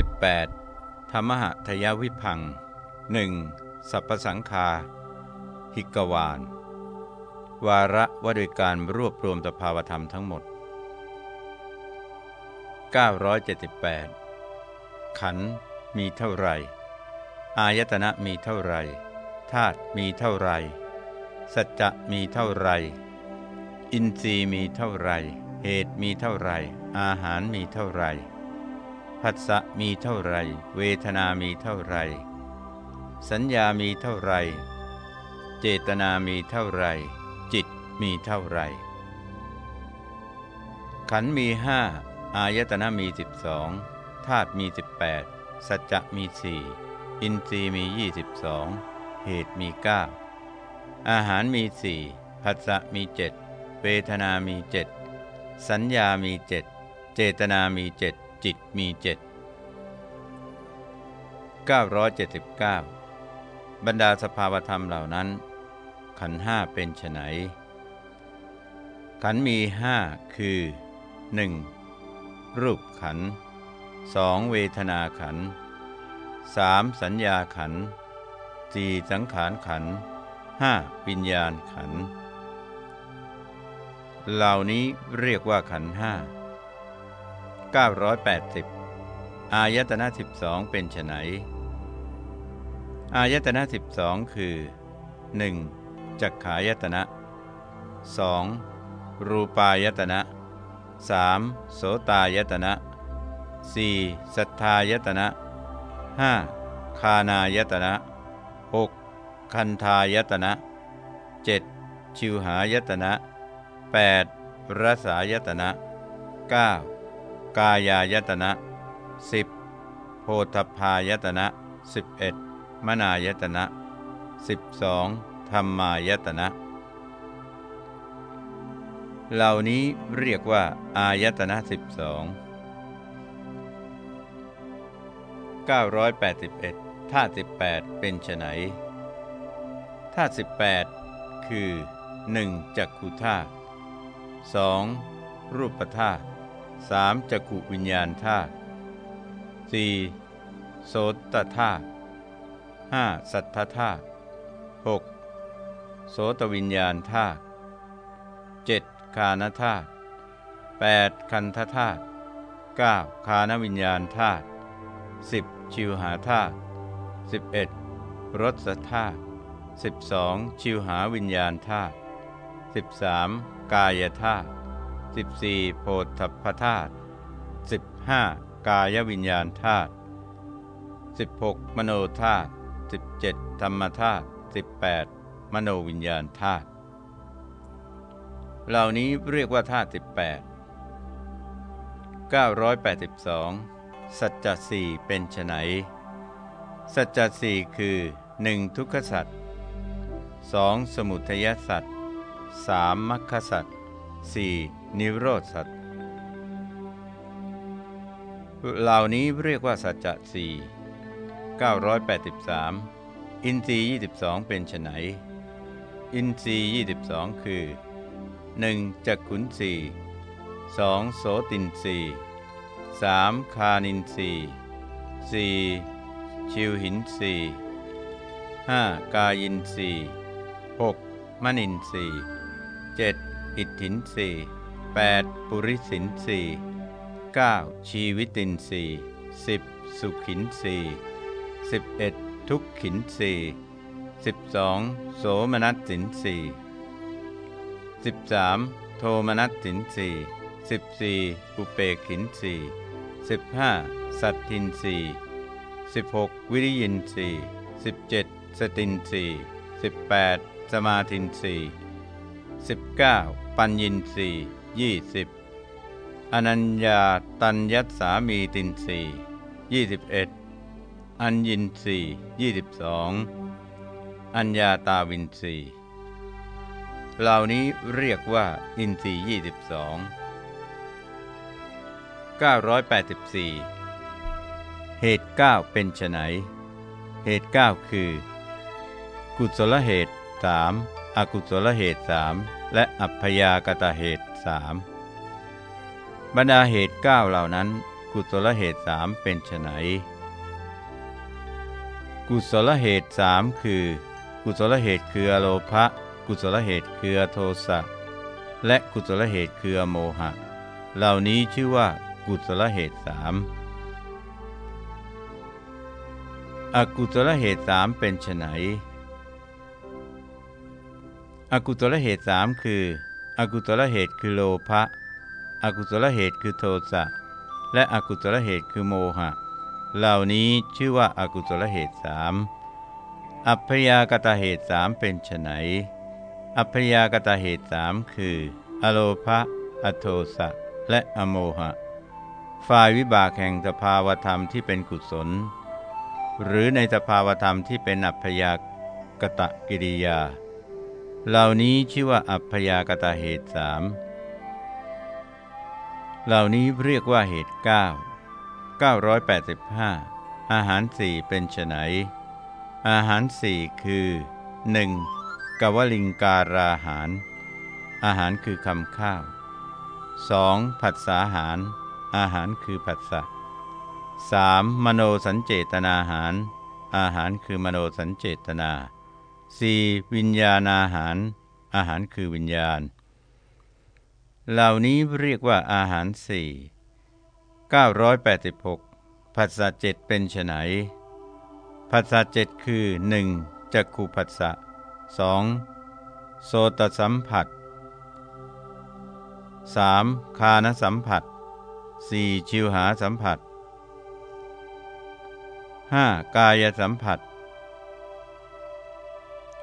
18. ธรรมหทยวิพังหนึ่งสัพพสังคา หิกวาน วาระว่าโดยการรวบรวมสภาวธรรมทั้งหมด 978 ขันมีเท่าไร อายตนะมีเท่าไรธาตุมีเท่าไร สัจจะมีเท่าไร อินทรีย์มีเท่าไร เหตุมีเท่าไร อาหารมีเท่าไร ผัสสะมีเท่าไร เวทนามีเท่าไร สัญญามีเท่าไร เจตนามีเท่าไร จิตมีเท่าไร ขันมีห้าอายตนะมีสิบสองธาตุมีสิบแปดสัจจะมีสี่อินทรีย์มียี่สิบสองเหตุมีเก้าอาหารมีสี่ผัสสะมีเจ็ดเวทนามีเจ็ดสัญญามีเจ็ดเจตนามีเจ็ด จิตมีเจ็ด979 บรรดาสภาวธรรมเหล่านั้น ขันห้าเป็นไฉนขันมีห้าคือ 1. รูปขันสองเวทนาขันสามสัญญาขันสี่สังขารขันห้าวิญญาณขัน เหล่านี้เรียกว่าขันห้า 980 อายตนะ12 เป็นไฉนอายตนะ12 คือ 1. จักขายตนะ 2. รูปายตนะ 3. โสตายตนะ 4. สัทธายตนะ 5. คานายตนะ 6. คันธายตนะ 7. ชิวหายตนะ 8. รสายตนะ 9. กายายตนะสิบโพธพายตนะสิบเอ็ดมนายตนะสิบสองธรรมายตนะ เหล่านี้เรียกว่า อายตนะสิบสองเก้าร้อยแปดสิบเอ็ดธาสิบแปดเป็นไฉนธาตุสิบแปดคือหนึ่งจักขุธาตุสองรูปธาตุ สามจักขุวิญญาณธาตุสี่โสตธาตุห้าสัทธธาตุหกโสตวิญญาณธาตุเจ็ดคานธาตุแปดคันธธาตุเก้าคานวิญญาณธาตุสิบชิวหาธาตุสิบเอ็ดรสธาตุสิบสองชิวหาวิญญาณธาตุสิบสามกายธาตุ 14 โพธพธาตุ 15 กายวิญญาณธาตุ 16 มโนธาตุ 17 ธรรมธาตุ 18 มโนวิญญาณธาตุ เหล่านี้เรียกว่าธาตุ18 982 สัจจสี่เป็นไฉนสัจจสี่คือ 1. ทุกขสัจ 2. สมุทัยสัจ 3. มัคคสัจ 4. นิโรธสัตว์เหล่านี้เรียกว่าสัจจะสี่983 อินทรีย์ 22 เป็นไฉนอินทรีย์ 22 คือ 1. จักขุนสีสองโสตินสีสามคานินสีสี่ชิวหินสีห้ากายินสีหกมณินสีเจ็ดอิทธินสี 8. ปุริสินสีเก้าชีวิตินสีสิบสุขินสีสิบเอ็ดทุกขินสีสิบสองโสมนัสสินสีสิบสามโทมนัสสินสีสิบสี่อุเปขินสีสิบห้าสัตทินสีสิบหกวิริยินสีสิบเจ็ดสตินสีสิบแปดสมาธินสีสิบเก้าปัญญินสี ยี่สิบอนัญญาตัญยัตสามีตินสียี่สิบเอ็ดอัญญินสียี่สิบสองอัญญาตาวินสีเหล่านี้เรียกว่าอินทรีย์ยี่สิบสองเก้าร้อยแปดสิบสี่เหตุเก้าเป็นไฉนเหตุเก้าคือ กุศลเหตุสามอกุศลเหตุสามและอัพยากตเหตุ สามบรรดาเหตุเก้าเหล่านั้น กุศลเหตุสามเป็นไนกุศลเหตุสามคือ กุศลเหตุคืออโลภะกุศลเหตุคือโทสะและกุศลเหตุคือโมหะ เหล่านี้ชื่อว่า กุศลเหตุสามอกุศลเหตุสามเป็นไนอกุศลเหตุสามคือ อกุศลเหตุคือโลภะอกุศลเหตุคือโทสะ และอกุศลเหตุคือโมหะ เหล่านี้ชื่อว่าอากุศลเหตุสามอัพยากตเหตุสามเป็นไนอัพยากตเหตุสามคือ อโลภะอโทสะ และอโมหะ ฝ่ายวิบากแห่งสภาวธรรมที่เป็นกุศล หรือในสภาวธรรมที่เป็นอัพยากตกิริยา เหล่านี้ชื่อว่าอัพยากตเหตุสามเหล่านี้เรียกว่าเหตุ 9 985 อาหารสี่เป็นไฉนอาหารสี่คือ 1. กวลิงการาหาร อาหารคือคำข้าว 2. ผัสสาหาร อาหารคือผัสสะ 3. มโนสัญเจตนาหาร อาหารคือมโนสัญเจตนา 4. วิญญาณอาหาร อาหารคือวิญญาณ เหล่านี้เรียกว่าอาหารสี่986ผัสสะเจ็ดเป็นไฉนผัสสะเจ็ดคือ 1. จักขุผัสสะ 2. โสตสัมผัส 3. คานสัมผัส 4. ชิวหาสัมผัส 5. กายสัมผัส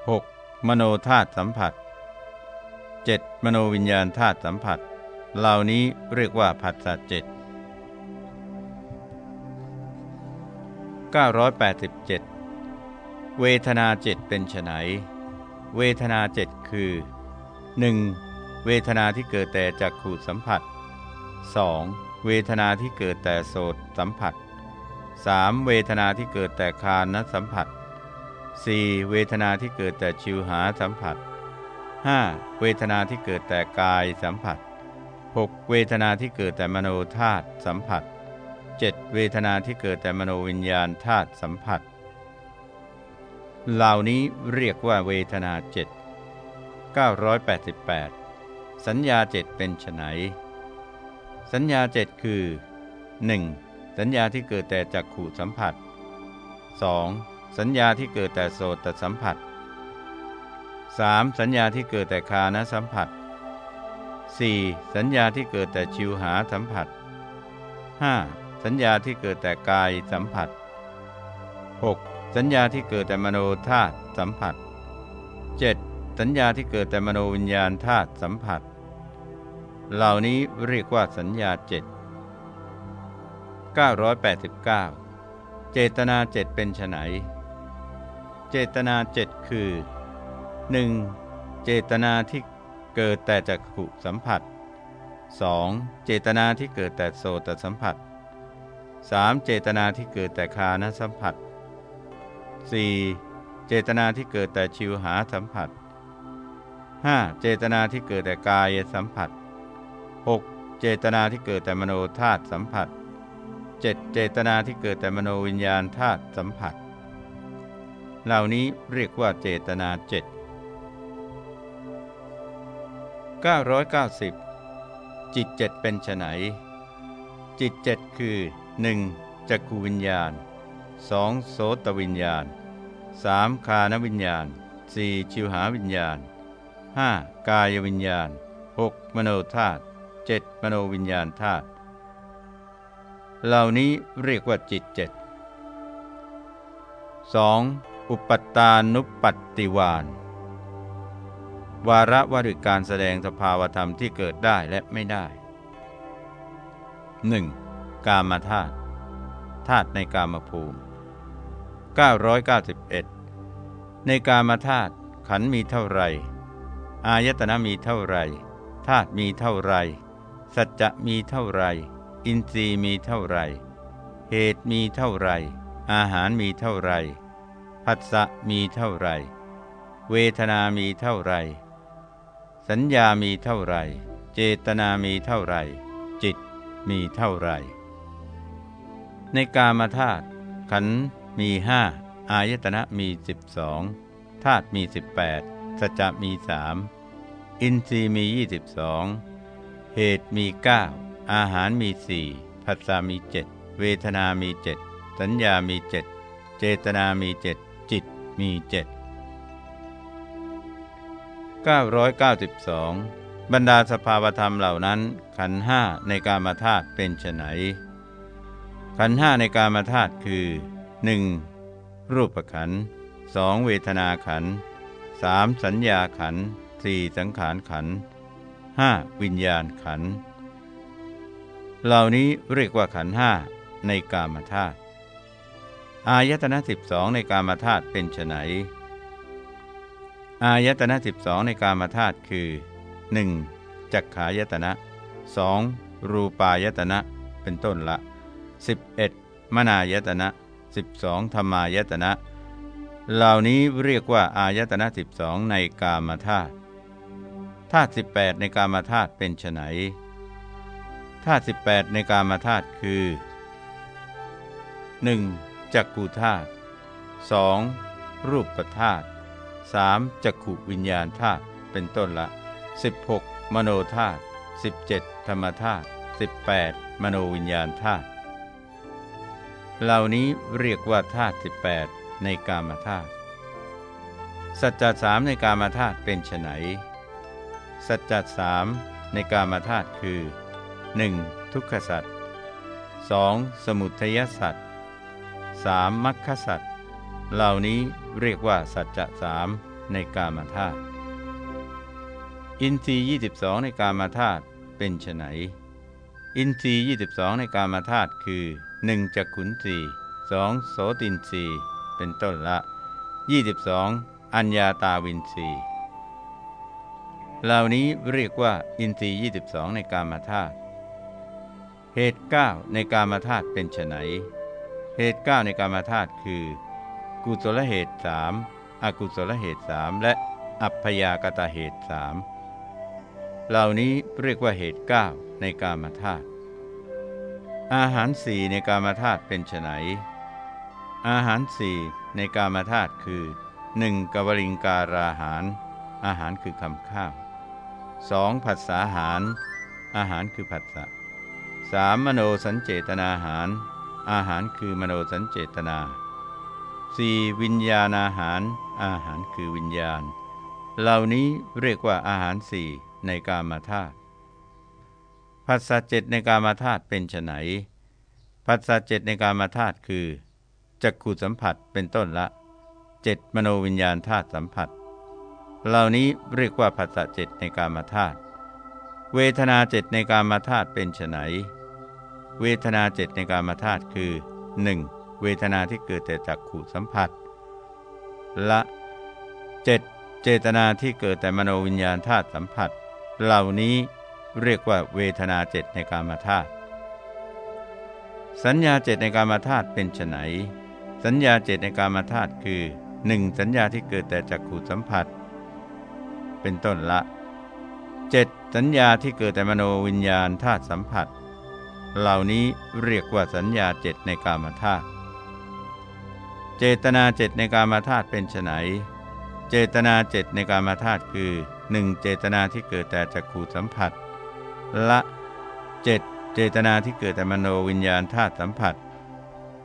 6. มโนธาตุสัมผัส 7. มโนวิญญาณธาตุสัมผัส เหล่านี้เรียกว่าผัสสะเจ็ด987 เวทนาเจ็ดเป็นไฉนเวทนาเจ็ดคือ 1. เวทนาที่เกิดแต่จักขูดสัมผัส 2. เวทนาที่เกิดแต่โสตสัมผัส 3. เวทนาที่เกิดแต่คานสัมผัส 4. เวทนาที่เกิดแต่ชิวหาสัมผัส 5. เวทนาที่เกิดแต่กายสัมผัส 6. เวทนาที่เกิดแต่มโนธาตุสัมผัส 7. เวทนาที่เกิดแต่มโนวิญญาณธาตุสัมผัส เหล่านี้เรียกว่าเวทนาเจ็ด988 สัญญาเจ็ดเป็นไฉนสัญญาเจ็ดคือ 1. สัญญาที่เกิดแต่จักขู่สัมผัส 2. สัญญาที่เกิดแต่โสตสัมผัส 3. สัญญาที่เกิดแต่คานสัมผัส 4. สัญญาที่เกิดแต่ชิวหาสัมผัส 5. สัญญาที่เกิดแต่กายสัมผัส 6. สัญญาที่เกิดแต่มโนธาตุสัมผัส 7. สัญญาที่เกิดแต่มโนวิญญาณธาตุสัมผัส เหล่านี้เรียกว่าสัญญาเจ็ด989 เจตนาเจ็ดเป็นไฉน เจตนาเจ็ดคือ 1. เจตนาที่เกิดแต่จักขุสัมผัส 2. เจตนาที่เกิดแต่โสตสัมผัส 3. เจตนาที่เกิดแต่คานสัมผัส 4. เจตนาที่เกิดแต่ชิวหาสัมผัส 5. เจตนาที่เกิดแต่กายสัมผัส 6. เจตนาที่เกิดแต่มโนธาตุสัมผัส 7. เจตนาที่เกิดแต่มโนวิญญาณธาตุสัมผัส เหล่านี้เรียกว่าเจตนาเจ็ด990 จิตเจ็ดเป็นไฉนจิตเจ็ดคือ 1. จักขูวิญญาณ 2. โสตวิญญาณ 3. คานวิญญาณ 4. ชิวหาวิญญาณ 5. กายวิญญาณ 6. มโนธาตุ 7. มโนวิญญาณธาตุเหล่านี้เรียกว่าจิตเจ็ด 2. อุปตานุปปัตติวานวาระว่าด้วยการแสดงสภาวธรรมที่เกิดได้และไม่ได้ 1. กามธาตุธาตุในกามภูมิ 991 ในกามธาตุขันมีเท่าไร อายตนะมีเท่าไรธาตุมีเท่าไร สัจจะมีเท่าไร อินทรีย์มีเท่าไร เหตุมีเท่าไร อาหารมีเท่าไร ผัสสะมีเท่าไร เวทนามีเท่าไร สัญญามีเท่าไร เจตนามีเท่าไร จิตมีเท่าไร ในกามธาตุขันธ์มีห้าอายตนะมีสิบสองธาตุมีสิบแปดสัจจะมีสามอินทรีย์มียี่สิบสองเหตุมีเก้าอาหารมีสี่ผัสสะมีเจ็ดเวทนามีเจ็ดสัญญามีเจ็ดเจตนามีเจ็ด มีเจ็ด992 บรรดาสภาวธรรมเหล่านั้น ขันห้าในการมาธาตุเป็นไฉนขันห้าในการมาธาตุคือ 1. รูปขันสองเวทนาขันสามสัญญาขันสี่สังขารขันห้าวิญญาณขัน เหล่านี้เรียกว่าขันห้าในกามธาตุ อายตนะสิบสองในกามธาตุเป็นไนอายตนะสิบสองในกามธาตุคือ 1. จักขายตนะ 2. รูปายตนะ เป็นต้นละ 11. มนายตนะ 12. ธรรมายตนะ เหล่านี้เรียกว่าอายตนะ12ในกามธาตุธาตุ18ในกามธาตุเป็นไนธาตุ18ในกามธาตุคือ 1. จักกูธาตุ 2. รูปธาตุ 3. จักขุวิญญาณธาตุเป็นต้นละ 16. มโนธาตุ 17. ธรรมธาตุ 18. มโนวิญญาณธาตุเหล่านี้เรียกว่าธาตุ18 ในกามธาตุสัจจะสามในกามธาตุเป็นไนสัจจะสามในกามธาตุคือ 1. ทุกขสัจ 2. สมุทัยสัจ 3. มัคคสัจเหล่านี้เรียกว่าสัจจะสามในกามธาตุอินทรีย์ 22 ในกามธาตุเป็นไนอินทรีย์ 22 ในกามธาตุคือ 1. จักขุนสีสองโสตินสีเป็นต้นละ 22. อัญญาตาวินสีเหล่านี้เรียกว่าอินทรีย์ 22 ในกามธาตุเหตุ 9 ในกามธาตุเป็นไฉน เหตุ 9 ในกามธาตุคือ กุศลเหตุสามอกุศลเหตุสามและอัพยากตาเหตุสามเหล่านี้เรียกว่าเหตุเก้าในกามธาตุอาหารสี่ในกามธาตุเป็นไนอาหารสี่ในกามธาตุคือ 1. กวลิงการาหาร อาหารคือคำข้าว 2. ผัสสาหาร อาหารคือผัสสะ 3. มโนสัญเจตนาหาร อาหารคือมโนสัญเจตนา 4. วิญญาณอาหาร อาหารคือวิญญาณ เหล่านี้เรียกว่าอาหารสี่ในกามาธาตุภัสสะเจ็ดในกามาธาตุเป็นไนภัสสะเจ็ดในกามาธาตุคือจักขุสัมผัสเป็นต้นละเจ็ดมโนวิญญาณธาตุสัมผัส เหล่านี้เรียกว่าภัสสะเจ็ดในกามาธาตุเวทนาเจ็ดในกามาธาตุเป็นไน เวทนาเจ็ดในการมาธาตุคือ 1. เวทนาที่เกิดแต่จักขุสัมผัส ละเจ็ดเจตนาที่เกิดแต่มโนวิญญาณธาตุสัมผัส เหล่านี้เรียกว่าเวทนาเจ็ดในการมาธาตุสัญญาเจ็ดในการมาธาตุเป็นไนสัญญาเจ็ดในการมาธาตุคือ 1. สัญญาที่เกิดแต่จักขุสัมผัส เป็นต้นละเจ็ดสัญญาที่เกิดแต่มโนวิญญาณธาตุสัมผัส เหล่านี้เรียกว่าสัญญาเจ็ดในกามธาตุเจตนาเจ็ดในกามาธาตุเป็นไนเจตนาเจ็ดในกามาธาตุคือ 1. เจตนาที่เกิดแต่จักขูสัมผัส ละเจ็ดเจตนาที่เกิดแต่มโนวิญญาณธาตุสัมผัส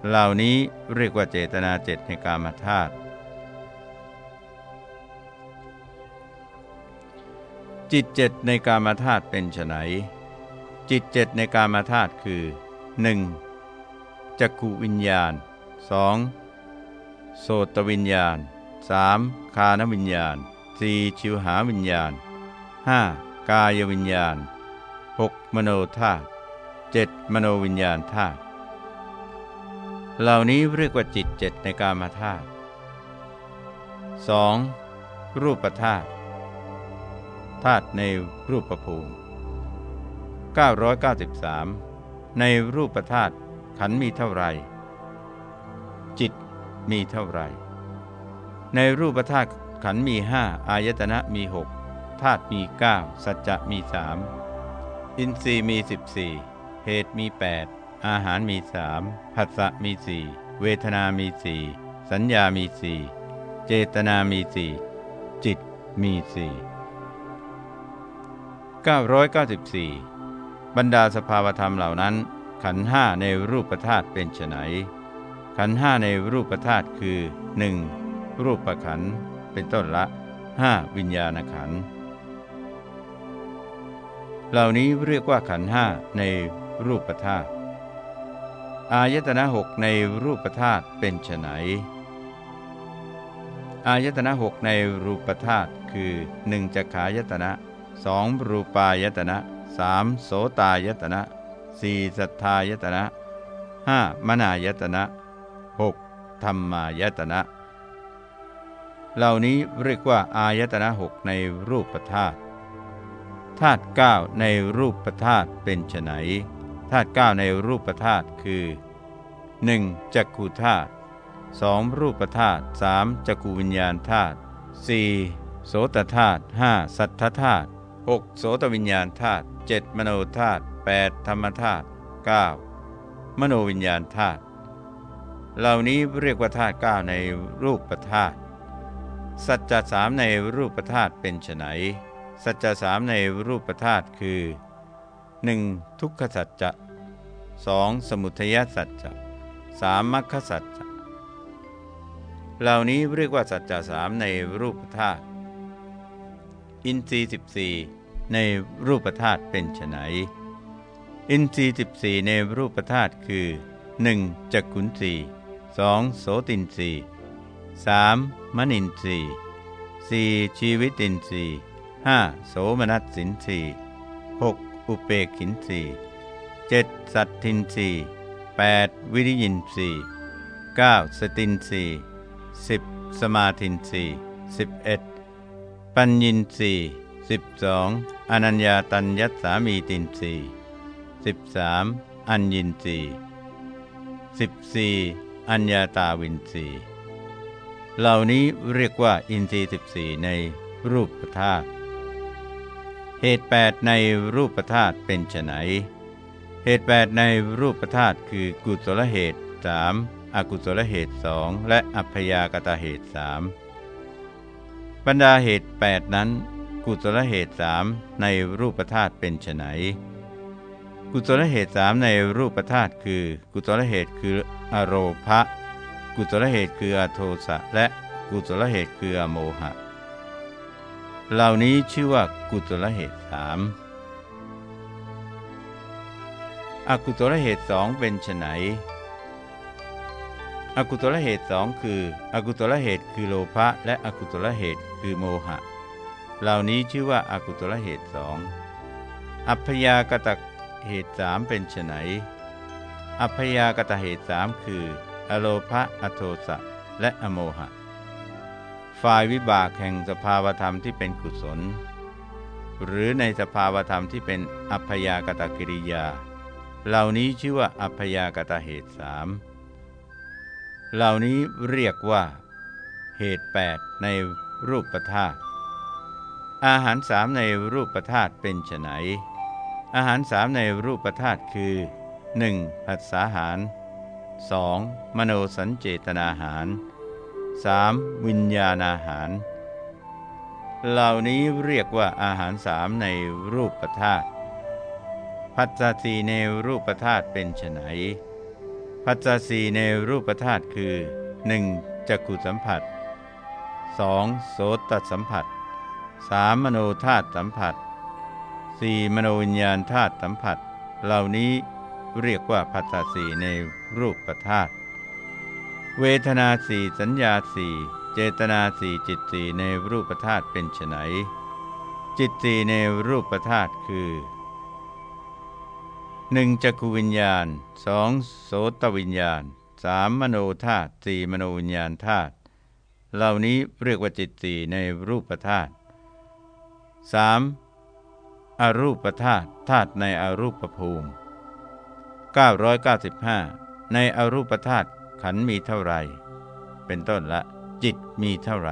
เหล่านี้เรียกว่าเจตนาเจ็ดในกามาธาตุจิตเจ็ดในกามาธาตุเป็นไน จิตเจ็ดในกามาธาตุคือ 1. จักขูวิญญาณ 2. โสตวิญญาณ 3. คานวิญญาณ 4. ชิวหาวิญญาณ 5. กายวิญญาณ 6. มโนธาตุ 7. มโนวิญญาณธาตุเหล่านี้เรียกว่าจิตเจ็ดในกามาธาตุ 2. รูปธาตุธาตุในรูปภูมิ 993 ในรูปธาตุขันมีเท่าไร จิตมีเท่าไร ในรูปธาตุขันมีห้าอายตนะมีหกธาตุมีเก้าสัจจะมีสามอินทรีย์มีสิบสี่เหตุมีแปดอาหารมีสามผัสสะมีสี่เวทนามีสี่สัญญามีสี่เจตนามีสี่จิตมีสี่994 บรรดาสภาวธรรมเหล่านั้น ขันห้าในรูปธาตุเป็นไนขันห้าในรูปธาตุคือ 1. รูปประขันเป็นต้นละ 5. วิญญาณขันเหล่านี้เรียกว่าขันห้าในรูปธาตุอายตนะหกในรูปธาตุเป็นไนอายตนะหกในรูปธาตุคือ 1จักขายตนะสองรูปายตนะ สามโสตายตนะสี่สัทธายตนะห้ามนายตนะหกธรรมายตนะ เหล่านี้เรียกว่าอายตนะหกในรูปธาตุธาตุเก้าในรูปธาตุเป็นไนธาตุเก้าในรูปธาตุคือ 1. จักขุธาตุสองรูปธาตุสามจักขุวิญญาณธาตุสี่โสตธาตุห้าสัทธธาตุ 6. โสตวิญญาณธาตุ ดมโนธาตุ 8. ธรรมธาตุ 9. มโนวิญญาณธาตุ เหล่านี้เรียกว่าธาตุ9ในรูปธาตุ สัจจะสามในรูปธาตุเป็นไนสัจจะสามในรูปธาตุคือ 1. ทุกขสัจจะ 2. สมุทัยสัจจะ 3. มรรคสัจจะ เหล่านี้เรียกว่าสัจจะสามในรูปธาตุ อินทรีย์สิบสี่ ในรูปธาตุเป็นไฉนอินทรีย์สิบสี่ในรูปธาตุคือ 1. จักขุนสีสองโสตินสีสามมณินสีสี่ชีวิตินสีห้าโสมนัสสินสีหกอุเปกขินสีเจ็ดสัตทินสีแปดวิริยินสีเก้าสตินสีสิบสมาธินสีสิบเอ็ดปัญญินสีสิบสอง อนัญญาตัญญัตสามีตินสีสิบสามอัญญินสีสิบสี่อัญญาตาวินสีเหล่านี้เรียกว่าอินทรีย์สิบสี่ในรูปธาตุเหตุแปดในรูปธาตุเป็นไนเหตุแปดในรูปธาตุคือกุศลเหตุสามอกุศลเหตุสองและอัพยากตาเหตุสามบรรดาเหตุ8นั้น กุศลเหตุสามในรูปธาตุเป็นไนกุศลเหตุสามในรูปธาตุคือ กุศลเหตุคืออโรภะกุศลเหตุคืออโทสะและกุศลเหตุคืออโมหะ เหล่านี้ชื่อว่ากุศลเหตุสามอกุศลเหตุสองเป็นไนอกุศลเหตุสองคือ อกุศลเหตุคือโลภะและอกุศลเหตุคือโมหะ เหล่านี้ชื่อว่าอากุศลเหตุสองอัพยากตะเหตุสามเป็นไนอัพยากตะเหตุสามคือ อโลภะอโทสะและอโมหะ ฝ่ายวิบากแห่งสภาวธรรมที่เป็นกุศล หรือในสภาวธรรมที่เป็นอัพยากตะกิริยา เหล่านี้ชื่อว่าอัพยากตะเหตุสามเหล่านี้เรียกว่า เหตุ 8 ในรูปธาตุ อาหารสามในรูปธาตุเป็นไฉนอาหารสามในรูปธาตุคือ 1. ผัสสาหาร 2. มโนสัญเจตนาหาร 3. วิญญาณอาหาร เหล่านี้เรียกว่าอาหารสามในรูปธาตุพัสสสีในรูปธาตุเป็นไฉนปัจจสีในรูปธาตุคือ 1. จักขุสัมผัส 2. โสตสัมผัส 3. มโนธาตุสัมผัส 4. มโนวิญญาณธาตุสัมผัส เหล่านี้เรียกว่าปัจจสีในรูปธาตุเวทนาสีสัญญาสีเจตนาสีจิตสีในรูปธาตุเป็นไนจิตสีในรูปธาตุคือหนึ่งจักขวิญญาณสองโสตวิญญาณสามมโนธาตุสี่มโนวิญญาณธาตุเหล่านี้เรียกว่าจิตสี่ในรูปธาตุ สามอรูปธาตุธาตุในอรูปภูมิ 995 ในอรูปธาตุขันมีเท่าไร เป็นต้นละ จิตมีเท่าไร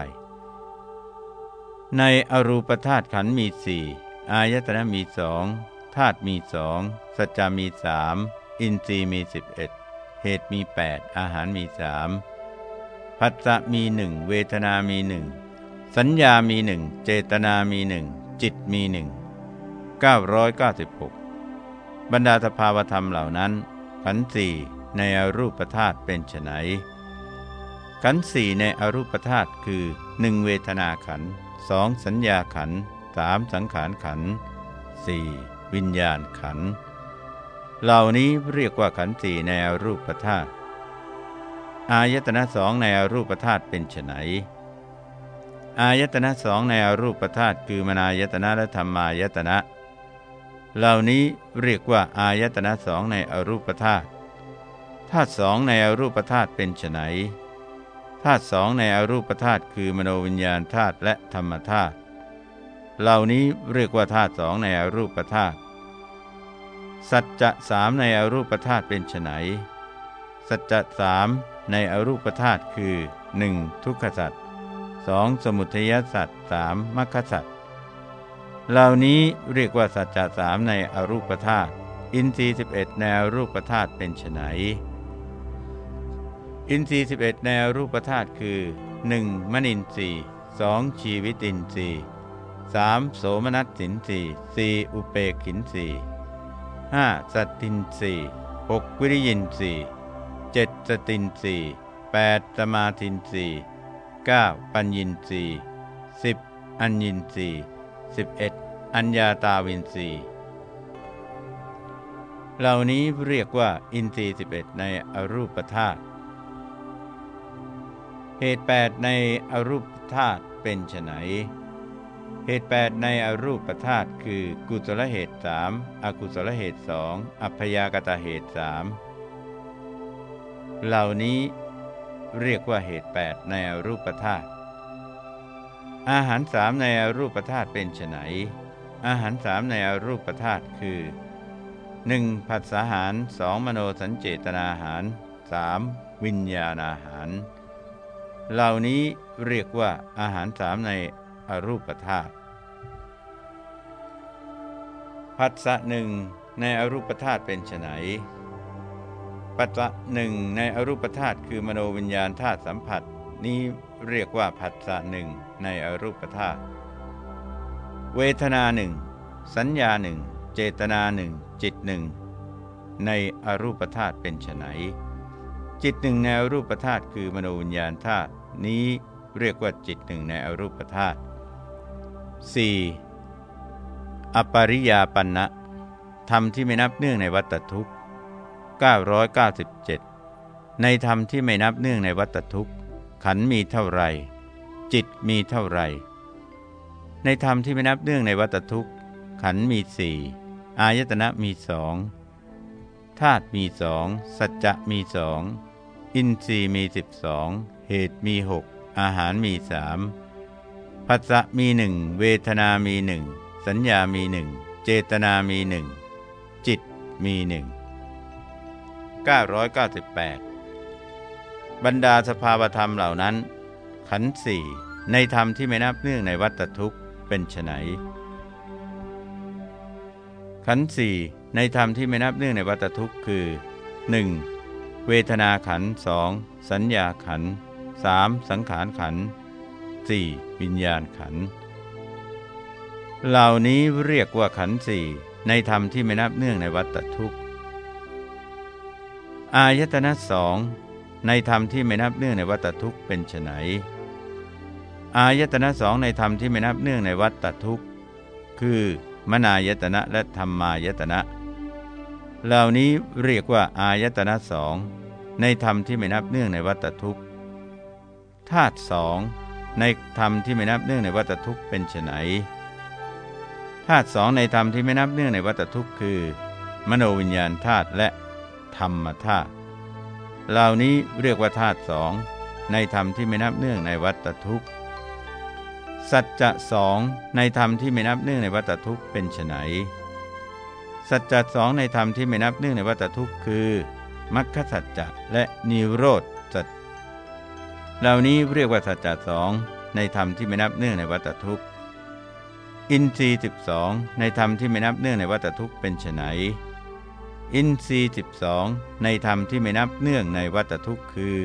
ในอรูปธาตุขันมีสี่อายตนะมีสองธาตุมีสองสัจจามีสามอินทรีย์มี11เหตุมี8อาหารมีสามผัสสะมีหนึ่งเวทนามีหนึ่งสัญญามีหนึ่งเจตนามีหนึ่ง จิตมีหนึ่ง996 บรรดาสภาวธรรมเหล่านั้น ขันสี่ในอรูปธาตุเป็นไนขันสี่ในอรูปธาตุคือหนึ่งเวทนาขันสองสัญญาขันสามสังขารขันสี่วิญญาณขัน เหล่านี้เรียกว่าขันสี่ในอรูปธาตุอายตนะสองในอรูปธาตุเป็นไน อายตนะสองในอรูปธาตุคือมนายตนะและธรรมายตนะ เหล่านี้เรียกว่าอายตนะสองในอรูปธาตุธาตุสองในอรูปธาตุเป็นไนธาตุสองในอรูปธาตุคือมโนวิญญาณธาตุและธรรมธาตุเหล่านี้เรียกว่าธาตุสองในอรูปธาตุสัจจะสามในอรูปธาตุเป็นไนสัจจะสามในอรูปธาตุคือ 1. ทุกขสัจ สองสมุทัยสัตว์สามมรรคสัตว์เหล่านี้เรียกว่าสัจจะสามในอรูปธาตุอินทรีย์สิบเอ็ดในอรูปธาตุเป็นไฉนอินทรีย์สิบเอ็ดในอรูปธาตุคือ 1. มนินทรีย์สองชีวิตินทรีย์สามโสมนัสสินทรีย์สี่อุเปกขินทรีย์ห้าสัทธินทรีย์หกวิริยินทรีย์เจ็ดสตินทรีย์แปดสมาธินทรีย์ 9. ปัญญินรีย์ 10. อัญญินรีย์ 11. อัญญาตาวินรีเหล่านี้เรียกว่าอินทรีย์11ในอรูปธาตุเหตุ8ในอรูปธาตุเป็นไฉนเหตุ8ในอรูปธาตุคือกุศลเหตุสามอกุศลเหตุสองอัพยากตเหตุสามเหล่านี้ เรียกว่าเหตุ 8 ในอรูปธาตุอาหารสามในอรูปธาตุเป็นไนอาหารสามในอรูปธาตุคือ 1. ผัสสะหารสองมโนสัญเจตนาหาร 3. วิญญาณอาหาร เหล่านี้เรียกว่าอาหารสามในอรูปธาตุผัสสะหนึ่งในอรูปธาตุเป็นไน ปัจจะหนึ่งในอรูปธาตุคือมโนวิญญาณธาตุสัมผัส นี้เรียกว่าผัสสะหนึ่งในอรูปธาตุเวทนาหนึ่งสัญญาหนึ่งเจตนาหนึ่งจิตหนึ่งในอรูปธาตุเป็นไนจิตหนึ่งในอรูปธาตุคือมโนวิญญาณธาตุนี้เรียกว่าจิตหนึ่งในอรูปธาตุ 4. อปริยาปันนะธรรมที่ไม่นับเนื่องในวัตทุกข์ 997 ในธรรมที่ไม่นับเนื่องในวัตทุกข์ ขันมีเท่าไร จิตมีเท่าไร ในธรรมที่ไม่นับเนื่องในวัตทุกข์ ขันมีสี่อายตนะมีสองธาตุมีสองสัจจะมีสองอินทรีย์มีสิบสองเหตุมีหกอาหารมีสามภัสสะมีหนึ่งเวทนามีหนึ่งสัญญามีหนึ่งเจตนามีหนึ่งจิตมีหนึ่ง 998 บรรดาสภาวธรรมเหล่านั้น ขันสี่ในธรรมที่ไม่นับเนื่องในวัตทุกข์เป็นไนขันสี่ในธรรมที่ไม่นับเนื่องในวัตทุกข์คือ 1. เวทนาขันสองสัญญาขันสามสังขารขันสี่วิญญาณขัน เหล่านี้เรียกว่าขันสี่ในธรรมที่ไม่นับเนื่องในวัตทุกข์ อายตนะสองในธรรมที่ไม่นับเนื่องในวัตทุกข์เป็นไนอายตนะสองในธรรมที่ไม่นับเนื่องในวัตทุกข์ คือ มนายตนะและธรรมายตนะ เหล่านี้เรียกว่าอายตนะสองในธรรมที่ไม่นับเนื่องในวัตทุกข์ธาตุสองในธรรมที่ไม่นับเนื่องในวัตทุกข์เป็นไนธาตุสองในธรรมที่ไม่นับเนื่องในวัตทุกข์คือ มโนวิญญาณธาตุและ ธรรมธาตุเหล่านี้เรียกว่าธาตุสองในธรรมที่ไม่นับเนื่องในวัตทุกข์ สัจจะสองในธรรมที่ไม่นับเนื่องในวัตทุกข์เป็นไนสัจจะสองในธรรมที่ไม่นับเนื่องในวัตทุกข์คือมรรคสัจจะและนิโรธสัจเหล่านี้เรียกว่าสัจจะสองในธรรมที่ไม่นับเนื่องในวัตทุกข์ อินทรีย์สิบสองในธรรมที่ไม่นับเนื่องในวัตทุกข์เป็นไน อินทรีย์สิบสองในธรรมที่ไม่นับเนื่องในวัตทุกข์คือ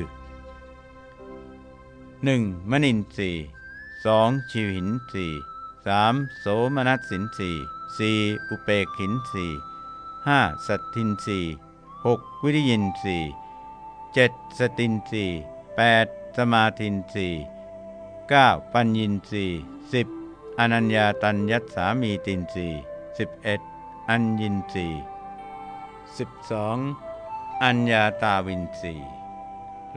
1. มนินทรีย์สองชีวิตินทรีย์สามโสมนัสสินทรีย์สี่อุเปกขินทรีย์ห้าสัทธินทรีย์หกวิริยินทรีย์เจ็ดสตินทรีย์แปดสมาธินทรีย์เก้าปัญญินทรีย์สิบอนัญญาตัญญัสสามีตินทรีย์สิบเอ็ดอัญญินทรีย์ สิบสองอัญญาตาวินทรีย์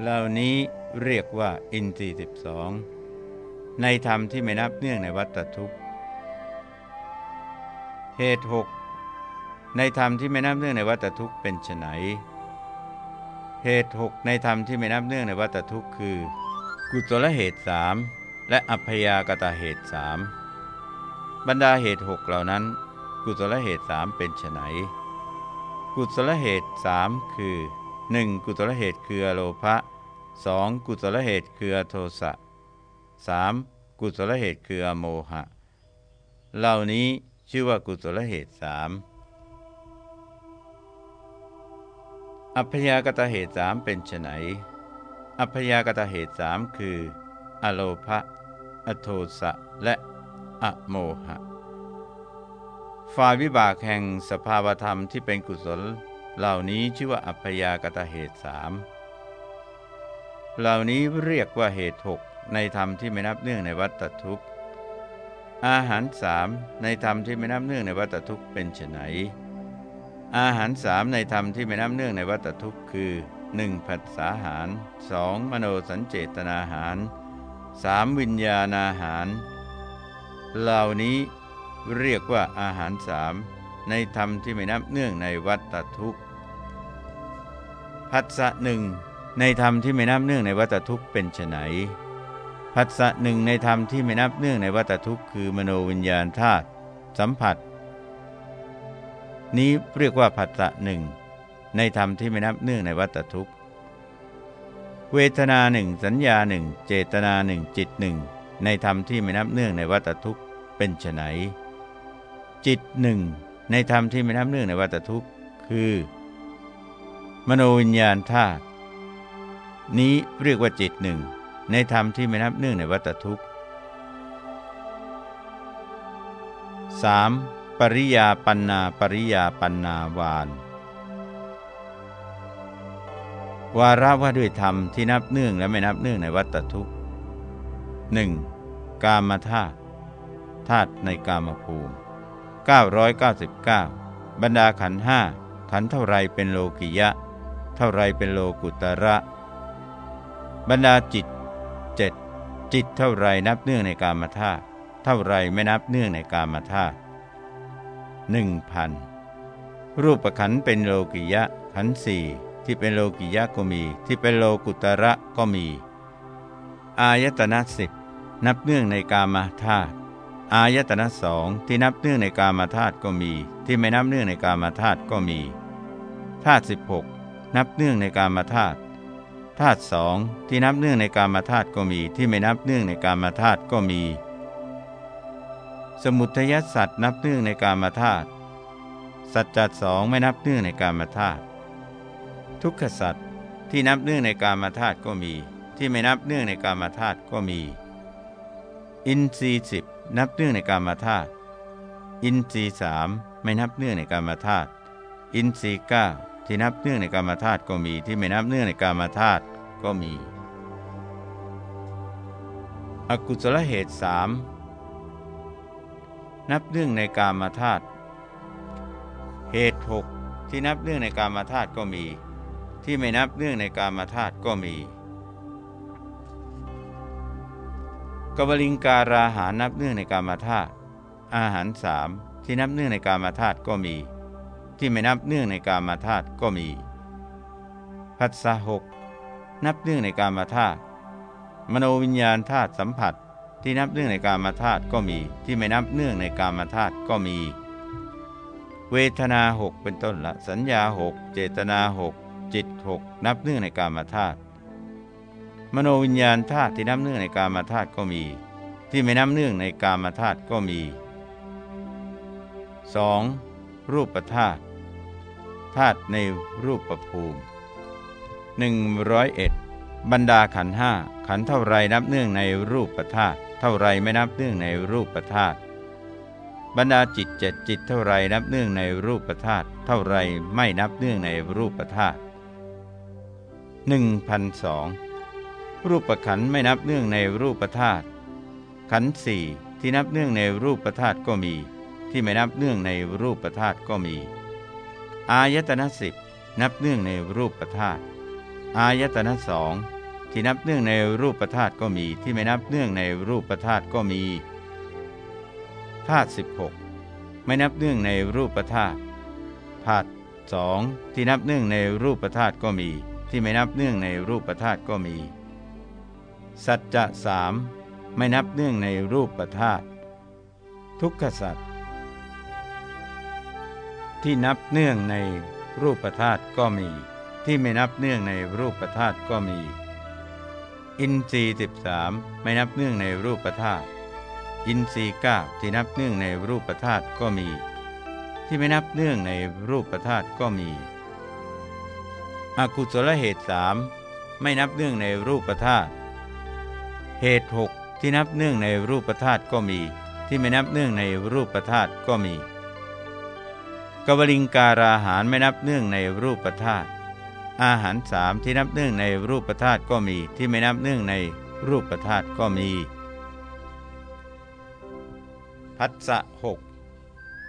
เหล่านี้เรียกว่าอินทรีย์สิบสองในธรรมที่ไม่นับเนื่องในวัตทุกข์เหตุหกในธรรมที่ไม่นับเนื่องในวัตทุกข์เป็นไนเหตุหกในธรรมที่ไม่นับเนื่องในวัตทุกข์คือ กุศลเหตุสามและอัพยากตาเหตุสามบรรดาเหตุหกเหล่านั้น กุศลเหตุสามเป็นไน กุศลเหตุสามคือ 1. กุศลเหตุคือโลภะ 2. กุศลเหตุคือโทสะ 3. กุศลเหตุคือโมหะ เหล่านี้ชื่อว่ากุศลเหตุสามอัพยากตเหตุสามเป็นไนอัพยากตเหตุสามคือ อโลภะ อโทสะ และอโมหะ ฝ่ายวิบากแห่งสภาวธรรมที่เป็นกุศล เหล่านี้ชื่อว่าอัพยากตเหตุสามเหล่านี้เรียกว่าเหตุหกในธรรมที่ไม่นับเนื่องในวัตทุกข์ อาหารสามในธรรมที่ไม่นับเนื่องในวัตทุกข์เป็นไนอาหารสามในธรรมที่ไม่นับเนื่องในวัตทุกข์คือ 1. ผัสสาหาร 2. มโนสัญเจตนาหาร 3. วิญญาณอาหาร เหล่านี้ เรียกว่าอาหารสามในธรรมที่ไม่นับเนื่องในวัตทุกข์พัสสะหนึ่งในธรรมที่ไม่นับเนื่องในวัตทุกข์เป็นไนผัสสะหนึ่งในธรรมที่ไม่นับเนื่องในวัตทุกข์คือมโนวิญญาณธาตุสัมผัส นี้เรียกว่าผัสสะหนึ่งในธรรมที่ไม่นับเนื่องในวัตทุกข์เวทนาหนึ่งสัญญาหนึ่งเจตนาหนึ่งจิตหนึ่งในธรรมที่ไม่นับเนื่องในวัตทุกข์เป็นไน จิตหนึ่งในธรรมที่ไม่นับเนื่องในวัตทุกข์ คือ มโนวิญญาณธาตุนี้เรียกว่าจิตหนึ่งในธรรมที่ไม่นับเนื่องในวัตทุกข์ 3. ปริยาปันนาปริยาปันนาวาน วาระว่าด้วยธรรมที่นับเนื่องและไม่นับเนื่องในวัตทุกข์ 1. กามธาตุธาตุในกามภูมิ 999 บรรดาขันห้าขันเท่าไรเป็นโลกิยะ เท่าไรเป็นโลกุตระ บรรดาจิตเจ็ดจิตเท่าไรนับเนื่องในกามธาตุเท่าไรไม่นับเนื่องในกามธาตุหนึ่งพันรูปขันเป็นโลกิยะขันสี่ที่เป็นโลกิยะก็มี ที่เป็นโลกุตระก็มี อายตนะสิบนับเนื่องในกามธาตุ อายตนะสองที่นับเนื่องในกามาธาตุก็มี ที่ไม่นับเนื่องในกามาธาตุก็มีธาตุสิบหกนับเนื่องในกามาธาตุธาตุสองที่นับเนื่องในกามาธาตุก็มี ที่ไม่นับเนื่องในกามาธาตุก็มี สมุทัยสัตว์นับเนื่องในกามาธาตุสัจจัสองไม่นับเนื่องในกามาธาตุทุกขสัตว์ที่นับเนื่องในกามาธาตุก็มี ที่ไม่นับเนื่องในกามาธาตุก็มี อินทรีย์สิบ นับเนื่องในการมาธาตุอินทรีสามไม่นับเนื่องในการมาธาตุอินทรีเก้าที่นับเนื่องในการมาธาตุก็มีที่ไม่นับเนื่องในการมาธาตุก็มี อกุศลเหตุสามนับเนื่องในการมาธาตุเหตุหกที่นับเนื่องในการมาธาตุก็มี ที่ไม่นับเนื่องในการมาธาตุก็มี กบลิงการาหารนับเนื่องในการมาธาตุอาหารสามที่นับเนื่องในการมาธาตุก็มี ที่ไม่นับเนื่องในการมาธาตุก็มีพัสสะหกนับเนื่องในการมาธาตุมโนวิญญาณธาตุสัมผัสที่นับเนื่องในการมาธาตุก็มี ที่ไม่นับเนื่องในการมาธาตุก็มี เวทนาหกเป็นต้นละสัญญาหกเจตนาหกจิตหกนับเนื่องในการมาธาตุ มโนวิญญาณธาตุที่นับเนื่องในกามาธาตุก็มี ที่ไม่นับเนื่องในกามาธาตุก็มี 2. รูปธาตุธาตุในรูปประภูมิ 101 บรรดาขันห้าขันเท่าไรนับเนื่องในรูปประธาตุเท่าไรไม่นับเนื่องในรูปประธาตุบรรดาจิตเจ็ดจิตเท่าไรนับเนื่องในรูปประธาตุเท่าไรไม่นับเนื่องในรูปประธาตุหนึ่งพันสอง รูปประขันไม่นับเนื่องในรูปประธาตุขันสี่ที่นับเนื่องในรูปประธาตุก็มี ที่ไม่นับเนื่องในรูปประธาตุก็มี อายตนะสิบนับเนื่องในรูปประธาตุอายตนะสองที่นับเนื่องในรูปประธาตุก็มี ที่ไม่นับเนื่องในรูปประธาตุก็มีธาตุสิบหกไม่นับเนื่องในรูปธาตุธาตุสองที่นับเนื่องในรูปธาตุก็มี ที่ไม่นับเนื่องในรูปธาตุก็มี สัจจะสามไม่นับเนื่องในรูปประธาตทุกขสัจที่นับเนื่องในรูปประธาตก็มี ที่ไม่นับเนื่องในรูปประธาตก็มี อินทรีย์สิบสามไม่นับเนื่องในรูปประธาตอินทรีย์เก้าที่นับเนื่องในรูปประธาตก็มี ที่ไม่นับเนื่องในรูปประธาตก็มี อกุศลเหตุสามไม่นับเนื่องในรูปประธาตุ เหตุหกที่นับเนื่องในรูปธาตุก็มี ที่ไม่นับเนื่องในรูปธาตุก็มีกวลิงการาหารไม่นับเนื่องในรูปธาตุอาหารสามที่นับเนื่องในรูปธาตุก็มี ที่ไม่นับเนื่องในรูปธาตุก็มีพัสสะหก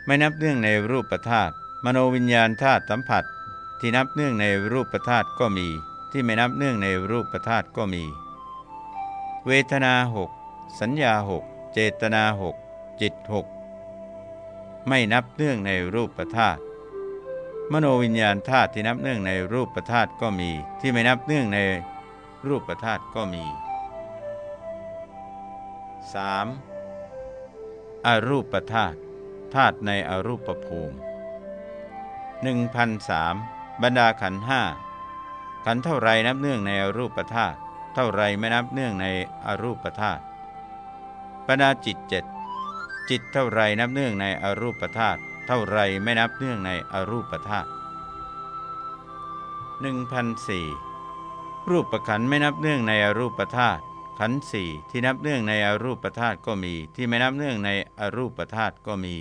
ไม่นับเนื่องในรูปธาตุมโนวิญญาณธาตุสัมผัส ที่นับเนื่องในรูปธาตุก็มี ที่ไม่นับเนื่องในรูปธาตุก็มี เวทนาหกสัญญาหกเจตนาหกจิตหกไม่นับเนื่องในรูปธาตุมโนวิญญาณธาตุที่นับเนื่องในรูปธาตุก็มี ที่ไม่นับเนื่องในรูปธาตุก็มี 3. อรูปธาตุธาตุในอรูปภูมิหนึ่งพันสามบรรดาขันห้าขันเท่าไรนับเนื่องในอรูปธาตุ เท่าไรไม่นับเนื่องในอรูปธาตุบรรดาจิตเจ็ดจิตเท่าไรนับเนื่องในอรูปธาตุเท่าไรไม่นับเนื่องในอรูปธาตุหนึ่งพันสี่รูปประขันไม่นับเนื่องในอรูปธาตุขันสี่ที่นับเนื่องในอรูปธาตุก็มี ที่ไม่นับเนื่องในอรูปธาตุก็มี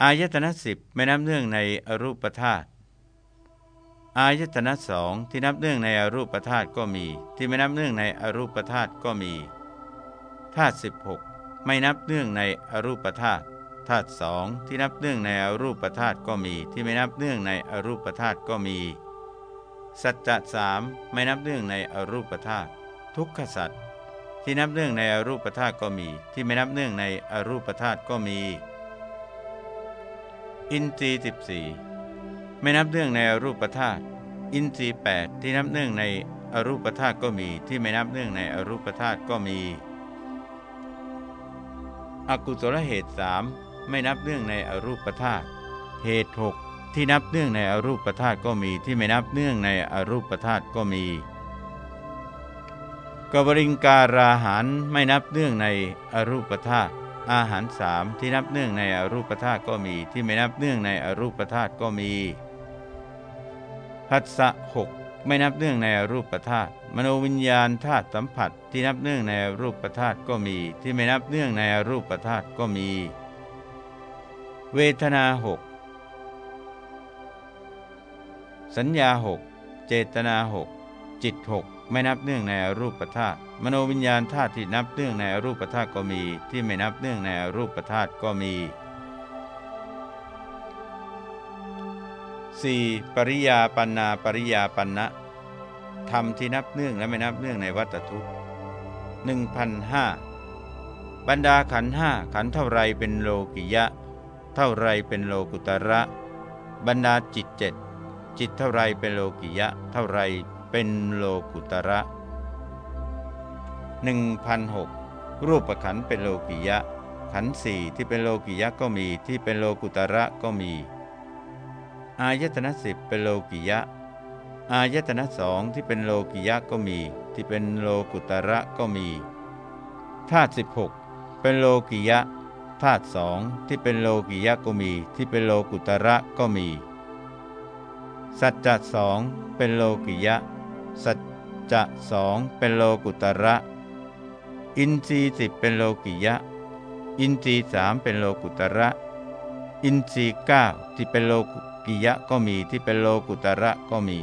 อายตนะสิบไม่นับเนื่องในอรูปธาตุ อายตนะสองที่นับเนื่องในอรูปธาตุก็มี ที่ไม่นับเนื่องในอรูปธาตุก็มีธาตุสิบหกไม่นับเนื่องในอรูปธาตุธาตุสองที่นับเนื่องในอรูปธาตุก็มี ที่ไม่นับเนื่องในอรูปธาตุก็มี สัจจะสามไม่นับเนื่องในอรูปธาตุทุกขสัตว์ที่นับเนื่องในอรูปธาตุก็มี ที่ไม่นับเนื่องในอรูปธาตุก็มี อินทรีย์สิบสี่ ไม่นับเนื่องในอรูปธาตุอินทรีย์แปดที่นับเนื่องในอรูปธาตุก็มี ที่ไม่นับเนื่องในอรูปธาตุก็มี อกุศลเหตุสามไม่นับเนื่องในอรูปธาตุเหตุหกที่นับเนื่องในอรูปธาตุก็มี ที่ไม่นับเนื่องในอรูปธาตุก็มีกบริงการาหารไม่นับเนื่องในอรูปธาตุอาหารสามที่นับเนื่องในอรูปธาตุก็มี ที่ไม่นับเนื่องในอรูปธาตุก็มี พัสสะหกไม่นับเนื่องในรูปธาตุมโนวิญญาณธาตุสัมผัส ที่นับเนื่องในรูปธาตุก็มี ที่ไม่นับเนื่องในรูปธาตุก็มี เวทนาหกสัญญาหกเจตนาหกจิตหกไม่นับเนื่องในรูปธาตุมโนวิญญาณธาตุที่นับเนื่องในรูปธาตุก็มี ที่ไม่นับเนื่องในรูปธาตุก็มี 4. ปริยาปันนาปริยาปันนะธรรมที่นับเนื่องและไม่นับเนื่องในวัตถุหนึ่งพันห้าบรรดาขันห้าขันเท่าไรเป็นโลกิยะ เท่าไรเป็นโลกุตระ บรรดาจิตเจ็ดจิตเท่าไรเป็นโลกิยะ เท่าไรเป็นโลกุตระ1,006รูปประขันเป็นโลกิยะ ขันสี่ที่เป็นโลกิยะก็มีที่เป็นโลกุตระก็มี อายตนะสิบเป็นโลกิยะ อายตนะสองที่เป็นโลกิยะก็มี ที่เป็นโลกุตระก็มีธาตุสิบหกเป็นโลกิยะธาตุสองที่เป็นโลกิยะก็มี ที่เป็นโลกุตระก็มี สัจจะสองเป็นโลกิยะ สัจจะสองเป็นโลกุตระ อินทรีสิบเป็นโลกิยะ อินทรีสามเป็นโลกุตระ อินทรีเก้าที่เป็นโลกิิยะก็มีที่เป็นโลกุตระก็มี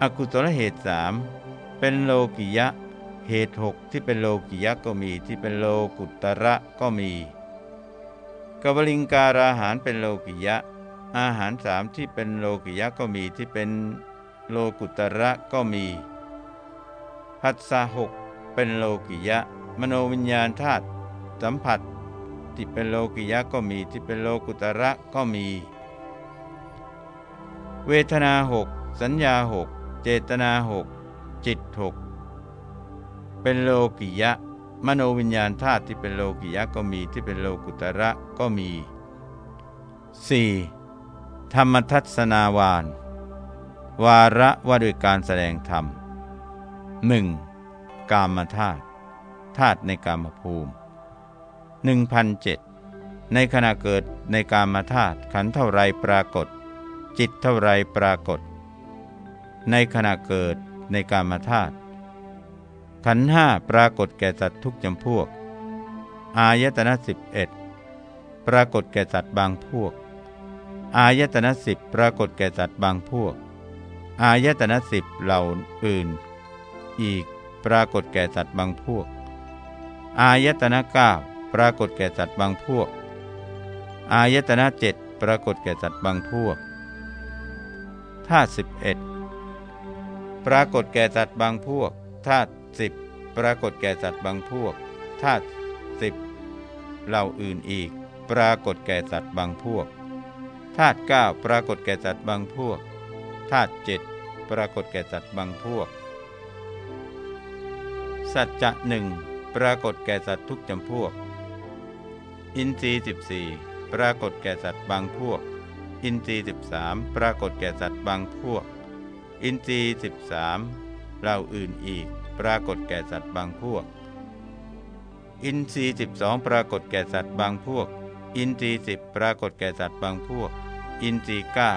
อกุศลเหตุสามเป็นโลกิยะ เหตุหกที่เป็นโลกิยะก็มีที่เป็นโลกุตระก็มีกวลิงการอาหารเป็นโลกิยะ อาหารสามที่เป็นโลกิยะก็มีที่เป็นโลกุตระก็มี พัสสะหกเป็นโลกิยะ มโนวิญญาณธาตุสัมผัสที่เป็นโลกิยะก็มีที่เป็นโลกุตระก็มี เวทนาหกสัญญาหกเจตนาหกจิตหกเป็นโลกิยะ มโนวิญญาณธาตุที่เป็นโลกิยะก็มีที่เป็นโลกุตระก็มี 4. ธรรมทัศนาวาน วาระว่าด้วยการแสดงธรรม 1. กามธาตุธาตุในกามภูมิ1007ในขณะเกิดในกามธาตุขันเท่าไรปรากฏ จิตเท่าไรปรากฏ ในขณะเกิดในกามธาตุขันห้าปรากฏแก่สัตว์ทุกจำพวก อายตนะสิบเอ็ดปรากฏแก่สัตว์บางพวก อายตนะสิบปรากฏแก่สัตว์บางพวก อายตนะสิบเหล่าอื่น อีกปรากฏแก่สัตว์บางพวก อายตนะเก้าปรากฏแก่สัตว์บางพวก อายตนะเจ็ดปรากฏแก่สัตว์บางพวก ธาสิบเอ็ดปรากฏแก่สัตว์บางพวกธาตุสิบปรากฏแก่สัตว์บางพวกธาตุสิบเหล่าอื่นอีก ปรากฏแก่สัตว์บางพวกธาตุเก้าปรากฏแก่สัตว์บางพวกธาตุเจ็ดปรากฏแก่สัตว์บางพวก สัจจะหนึ่งปรากฏแก่สัตว์ทุกจำพวก อินทรีย์สิบสี่ปรากฏแก่สัตว์บางพวก อินทรีย์สิบสามปรากฏแก่สัตว์บางพวก อินทรีย์สิบสามเหล่าอื่นอีก ปรากฏแก่สัตว์บางพวก อินทรีย์สิบสองปรากฏแก่สัตว์บางพวก อินทรีย์สิบปรากฏแก่สัตว์บางพวก อินทรีย์เก้า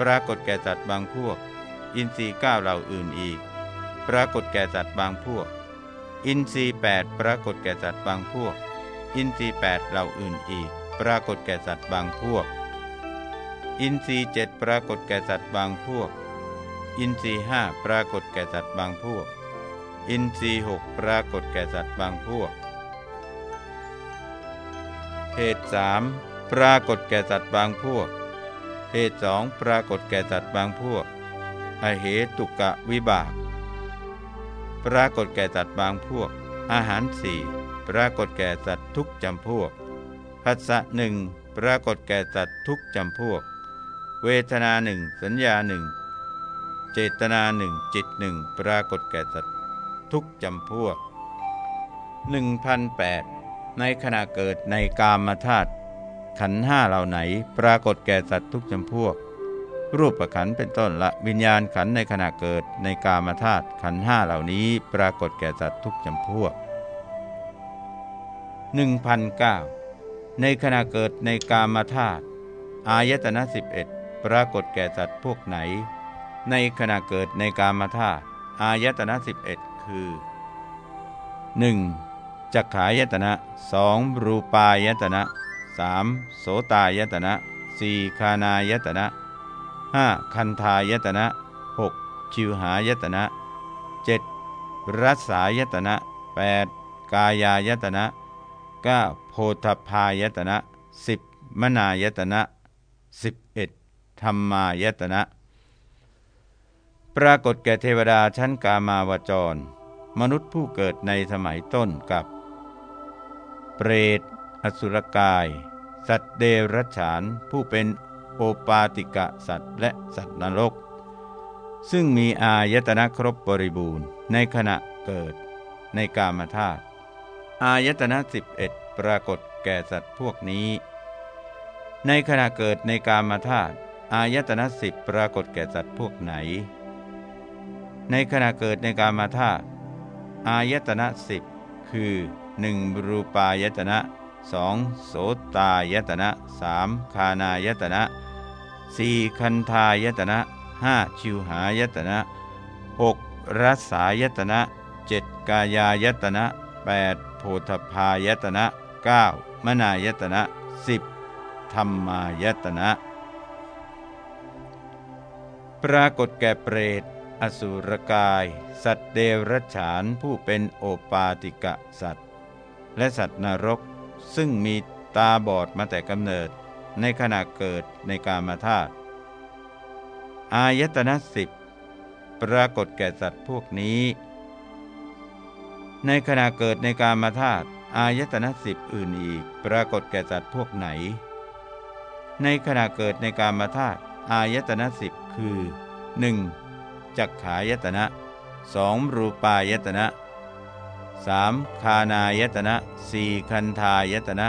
ปรากฏแก่สัตว์บางพวก อินทรีย์เก้าเหล่าอื่นอีก ปรากฏแก่สัตว์บางพวก อินทรีย์แปดปรากฏแก่สัตว์บางพวก อินทรีย์แปดเหล่าอื่นอีก ปรากฏแก่สัตว์บางพวก อินทรีย์เจ็ดปรากฏแก่สัตว์บางพวก อินทรีห้าปรากฏแก่สัตว์บางพวก อินทรีหกปรากฏแก่สัตว์บางพวกเหตุสามปรากฏแก่สัตว์บางพวกเหตุสองปรากฏแก่สัตว์บางพวกอเหตุกะวิบาก ปรากฏแก่สัตว์บางพวก อาหารสี่ปรากฏแก่สัตว์ทุกจำพวก ภัสสะหนึ่งปรากฏแก่สัตว์ทุกจำพวก เวทนาหนึ่งสัญญาหนึ่งเจตนาหนึ่งจิตหนึ่งปรากฏแก่สัตว์ทุกจำพวก 1008 ในขณะเกิดในกามธาตุขันห้าเหล่าไหน ปรากฏแก่สัตว์ทุกจำพวก รูปขันเป็นต้นละวิญญาณขันในขณะเกิดในกามธาตุขันห้าเหล่านี้ ปรากฏแก่สัตว์ทุกจำพวก1009 ในขณะเกิดในกามธาตุอายตนะ11ปรากฏแก่สัตว์พวกไหน ในขณะเกิดในกามธาตุอายตนะ11คือ 1. จักขายตนะ 2. รูปายตนะ 3. โสตายตนะ 4. คานายตนะ 5. คันธายตนะ 6. ชิวหายตนะ 7. รัสายตนะ 8. กายายตนะ 9. โพ ธพายตนะ 10. มนายตนะ 11. ธรรมายตนะ ปรากฏแก่เทวดาชั้นกามาวจร มนุษย์ผู้เกิดในสมัยต้นกับ เปรต อสุรกาย สัตว์เดรัจฉานผู้เป็นโอปาติกะสัตว์และสัตว์นรก ซึ่งมีอายตนะครบบริบูรณ์ในขณะเกิดในกามธาตุอายตนะ11 ปรากฏแก่สัตว์พวกนี้ ในขณะเกิดในกามธาตุอายตนะสิบปรากฏแก่สัตว์พวกไหน ในขณะเกิดในการมาธาตุอายตนะสิบคือ 1. รูปายตนะ 2. โสตายตนะ 3. คานายตนะ 4. คันธายตนะ 5. ชิวหายตนะ 6. รัสายตนะ 7. กายายตนะ 8. โพธพายตนะ 9. มนายตนะ 10. ธรรมายตนะ ปรากฏแก่เปรต อสุรกาย สัตว์เดรัจฉานผู้เป็นโอปาติกะสัตว์ และสัตว์นรกซึ่งมีตาบอดมาแต่กำเนิดในขณะเกิดในกามธาตุอายตนะสิบปรากฏแก่สัตว์พวกนี้ ในขณะเกิดในกามธาตุ อายตนะสิบอื่นอีก ปรากฏแก่สัตว์พวกไหน ในขณะเกิดในการมาธาตุอายตนะสิบคือ 1. จักขายตนะ 2. รูปายตนะ 3. คานายตนะ 4. คันธายตนะ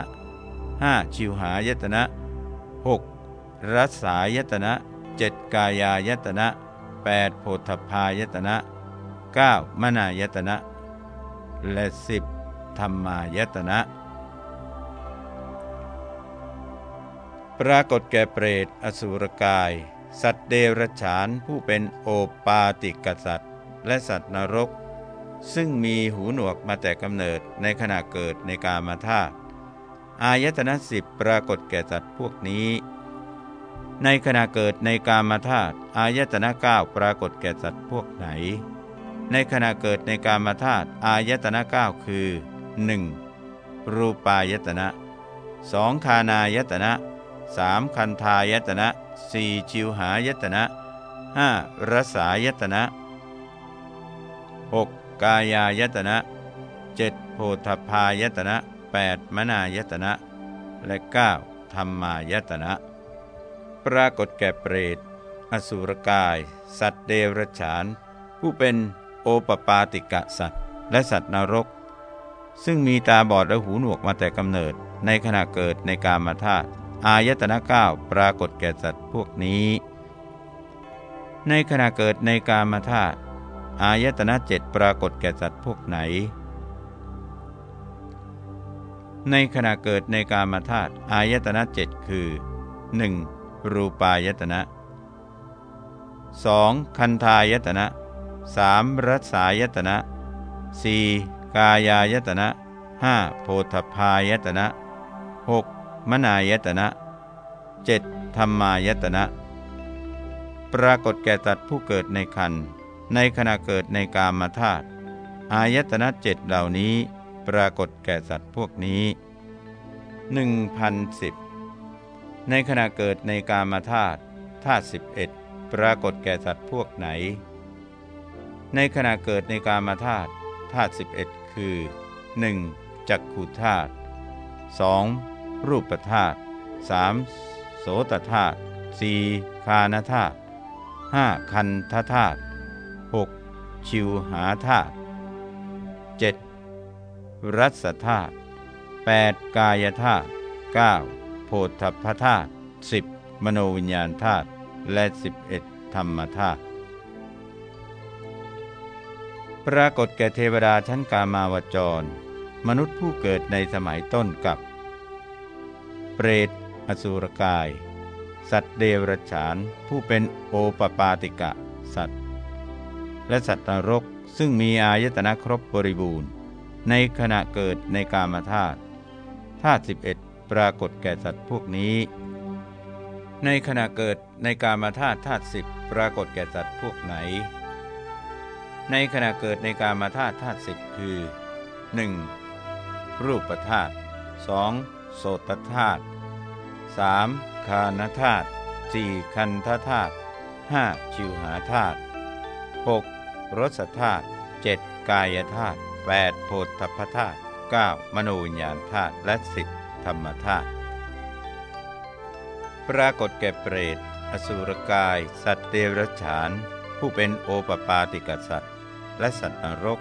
5. ชิวหายตนะ 6. รัสายตนะ 7. กายายตนะ 8. โพธพายตนะ 9. มนายตนะ และ 10. ธรรมายตนะ ปรากฏแก่เปรตอสุรกาย สัตว์เดรัจฉานผู้เป็นโอปาติกสัตว์ และสัตว์นรก ซึ่งมีหูหนวกมาแต่กำเนิดในขณะเกิดในกามาธาตุอายตนะสิบปรากฏแก่สัตว์พวกนี้ ในขณะเกิดในกามาธาตุอายตนะเก้าปรากฏแก่สัตว์พวกไหน ในขณะเกิดในกามาธาตุอายตนะเก้าคือ 1. รูปายตนะ 2. คานายตนะ 3. คันธายตนะ 4. จิวหายตนะ 5. รสายตนะ 6. กายายตนะ 7. โพธพายตนะ 8. มนายตนะ และ 9. ธรรมายตนะ ปรากฏแก่เปรต อสุรกาย สัตว์เดรัจฉาน ผู้เป็นโอปปาติกะสัตว์ และสัตว์นรก ซึ่งมีตาบอดและหูหนวกมาแต่กำเนิด ในขณะเกิดในกามาธาตุอายตนะเก้าปรากฏแก่สัตว์พวกนี้ ในขณะเกิดในกามาธาตุอายตนะเจ็ดปรากฏแก่สัตว์พวกไหน ในขณะเกิดในกามาธาตุอายตนะเจ็ดคือ 1. รูปายตนะ 2. คันธายตนะ 3. รัสายตนะ 4. กายายตนะ 5. โพธพายตนะ 6. มนายตนะ 7. ธรรมายตนะ ปรากฏแก่ตัดผู้เกิดในคันในขณะเกิดในกามธาตุอายตนะเจ็ดเหล่านี้ ปรากฏแก่สัตว์พวกนี้ 1010 ในขณะเกิดในกามธาตุธาตุ11 ปรากฏแก่สัตว์พวกไหน ในขณะเกิดในกามธาตุธาตุ11 คือ 1. จักขุธาตุ 2. รูปธาตุ 3. โสตธาตุ 4. คานธาตุ 5. คันธธาตุ 6. ชิวหาธาตุ 7. รัศธาตุ 8. กายธาตุ 9. โพธพธาตุ 10. มโนวิญญาณธาตุ และ 11. ธรรมธาตุ ปรากฏแก่เทวดาชั้นกามาวจร มนุษย์ผู้เกิดในสมัยต้นกับ เปรต อสุรกาย สัตว์เดรัจฉานผู้เป็นโอปปาติกะ สัตว์ และสัตว์นรกซึ่งมีอายตนะครบบริบูรณ์ ในขณะเกิดในกามธาตุธาตุ11ปรากฏแก่สัตว์พวกนี้ ในขณะเกิดในกามธาตุธาตุสิบปรากฏแก่สัตว์พวกไหน ในขณะเกิดในกามาธาตุธาตุสิบคือ 1. รูปธาตุ 2. โสตธาตุ 3. คานธาตุ 4. คันธธาตุ 5. ชิวหาธาตุ 6. รสธาตุ 7. กายธาตุ 8 โพธพธาตุ 9 มโนวิญญาณธาตุ และ 10 ธรรมธาตุปรากฏแก่เปรต อสุรกาย สัตว์เดรัจฉาน ผู้เป็นโอปปาติกสัตว์ และสัตว์นรก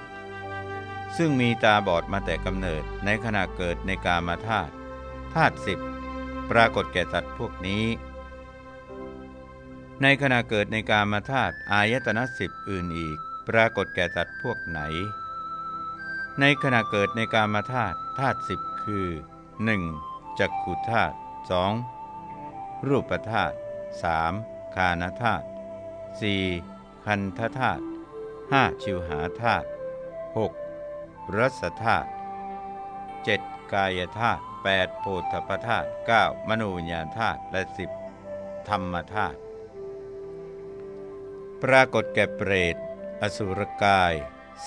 ซึ่งมีตาบอดมาแต่กำเนิดในขณะเกิดในกามาธาตุธาตุสิบปรากฏแก่สัตว์พวกนี้ ในขณะเกิดในกามาธาตุอายตนะสิบอื่นอีก ปรากฏแก่สัตว์พวกไหน ในขณะเกิดในกามาธาตุธาตุสิบคือ 1. จักขุธาตุ 2. รูปธาตุ 3. คานธาตุ 4. คันธาตุ 5. ชิวหาธาตุ 6. รัสธาตุ 7. กายธาตุ 8. โพธพธาตุ 9. มโนญญาธาตุ และ 10. ธรรมธาตุปรากฏแก่เปรต อสุรกาย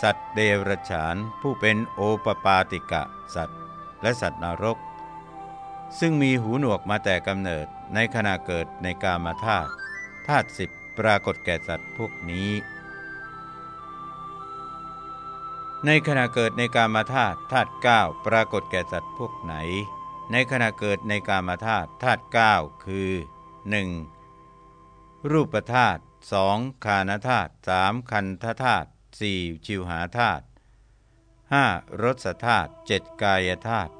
สัตว์เดรัจฉาน ผู้เป็นโอปปาติกะ สัตว์ และสัตว์นรก ซึ่งมีหูหนวกมาแต่กำเนิดในขณะเกิดในกามธาตุธาตุสิบปรากฏแก่สัตว์พวกนี้ ในขณะเกิดในกามาธาตุธาตุเก้าปรากฏแก่สัตว์พวกไหน ในขณะเกิดในกามาธาตุธาตุเก้าคือ 1. รูปธาตุสองคานธาตุสามคันธธาตุสี่ชิวหาธาตุห้ารสธาตุเจ็ดกายธาตุ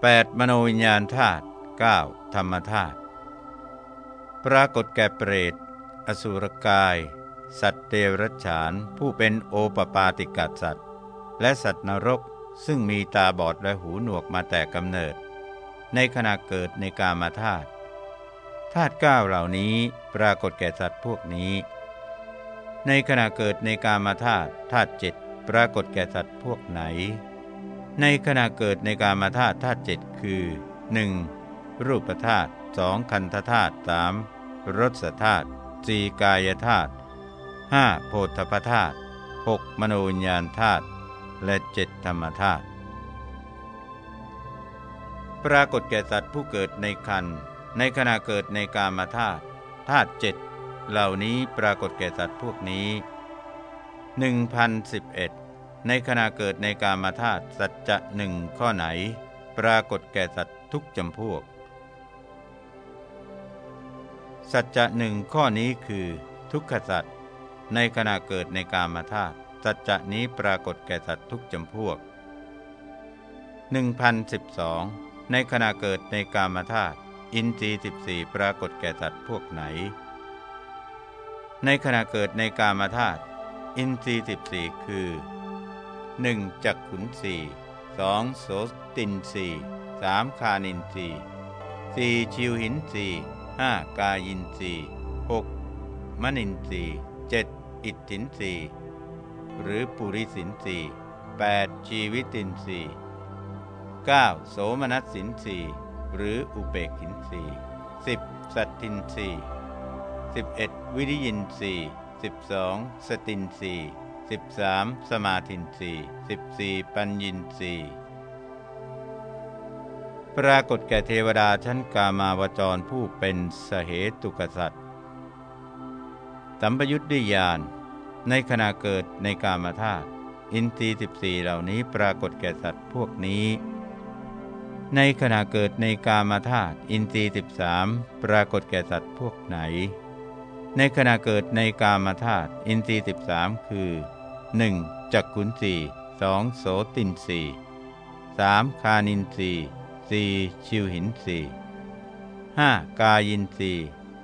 แปดมโนวิญญาณธาตุเก้าธรรมธาตุปรากฏแก่เปรต อสุรกาย สัตว์เดรัจฉาน ผู้เป็นโอปปาติกัสสัตว์ และสัตว์นรกซึ่งมีตาบอดและหูหนวกมาแต่กำเนิด ในขณะเกิดในกามาธาตุธาตุเก้าเหล่านี้ปรากฏแก่สัตว์พวกนี้ ในขณะเกิดในกามาธาตุธาตุเจ็ดปรากฏแก่สัตว์พวกไหน ในขณะเกิดในกามาธาตุธาตุเจ็ดคือ 1. รูปธาตุสองคันธธาตุสามรสธาตุสี่กายธาตุห้าโพธพธาตุหกมโนญญาณธาตุ และเจ็ดธรรมธาตุปรากฏแก่สัตว์ผู้เกิดในคันในขณะเกิดในกามธาตุธาตุเจ็ดเหล่านี้ปรากฏแก่สัตว์พวกนี้1011 ในขณะเกิดในกามธาตุสัจจะหนึ่งข้อไหน ปรากฏแก่สัตว์ทุกจำพวก สัจจะหนึ่งข้อนี้คือ ทุกขสัตว์ในขณะเกิดในกามธาตุ สัจจะนี้ปรากฏแก่สัตว์ทุกจำพวก 1012 ในขณะเกิดในกามธาตุอินทรีย์14 ปรากฏแก่สัตว์พวกไหน ในขณะเกิดในกามธาตุอินทรีย์14 คือ 1. จักขุนสีสองโสตินสีสามคานินสีสี่ชิวหินสีห้ากายินสีหกมนินสีเจ็ดอิทธินสี หรือปุริสินสีแปดชีวิตินสีเก้าโสมนัสสินสีหรืออุเบกินสีสิบสัตทินสีสิบเอ็ดวิริยินสีสิบสองสตินสีสิบสามสมาธินสีสิบสี่ปัญญินสีปรากฏแก่เทวดาชั้นกามาวจรผู้เป็นสเหตุกษัตริย์สัมปยุทธิยาน ในขณะเกิดในกามธาตุอินทรีย์สิบสี่เหล่านี้ปรากฏแก่สัตว์พวกนี้ ในขณะเกิดในกามธาตุอินทรีย์13 ปรากฏแก่สัตว์พวกไหน ในขณะเกิดในกามธาตุอินทรีย์13 คือ 1. จักขุนสีสองโสตินสีสามคานินสีสี่ชิวหินสีห้ากายินสี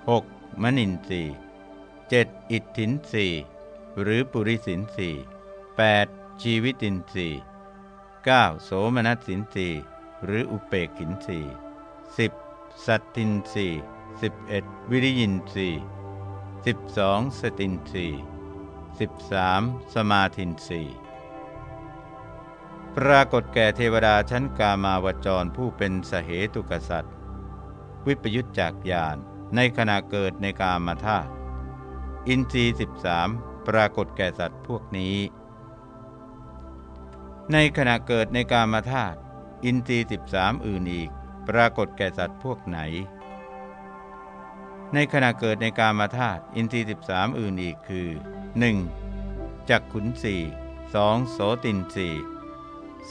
หกมนินสีเจ็ดอิทธินสี หรือปุริสินสีแปดชีวิตินสีเก้าโสมนัสสินสีหรืออุเปกขินสีสิบสัตตินสีสิบเอ็ดวิริยินสีสิบสองสตินสีสิบสามสมาธินสีปรากฏแก่เทวดาชั้นกามาวจรผู้เป็นสเหตุกษัตริย์ วิปยุตจากญาณในขณะเกิดในกามาธาตุอินทรีย์สิบสาม ปรากฏแก่สัตว์พวกนี้ ในขณะเกิดในกามาธาตุอินทรีย์สิบสามอื่นอีก ปรากฏแก่สัตว์พวกไหน ในขณะเกิดในกามาธาตุอินทรีย์สิบสามอื่นอีกคือ 1. จักขุนสี่สองโสตินสี่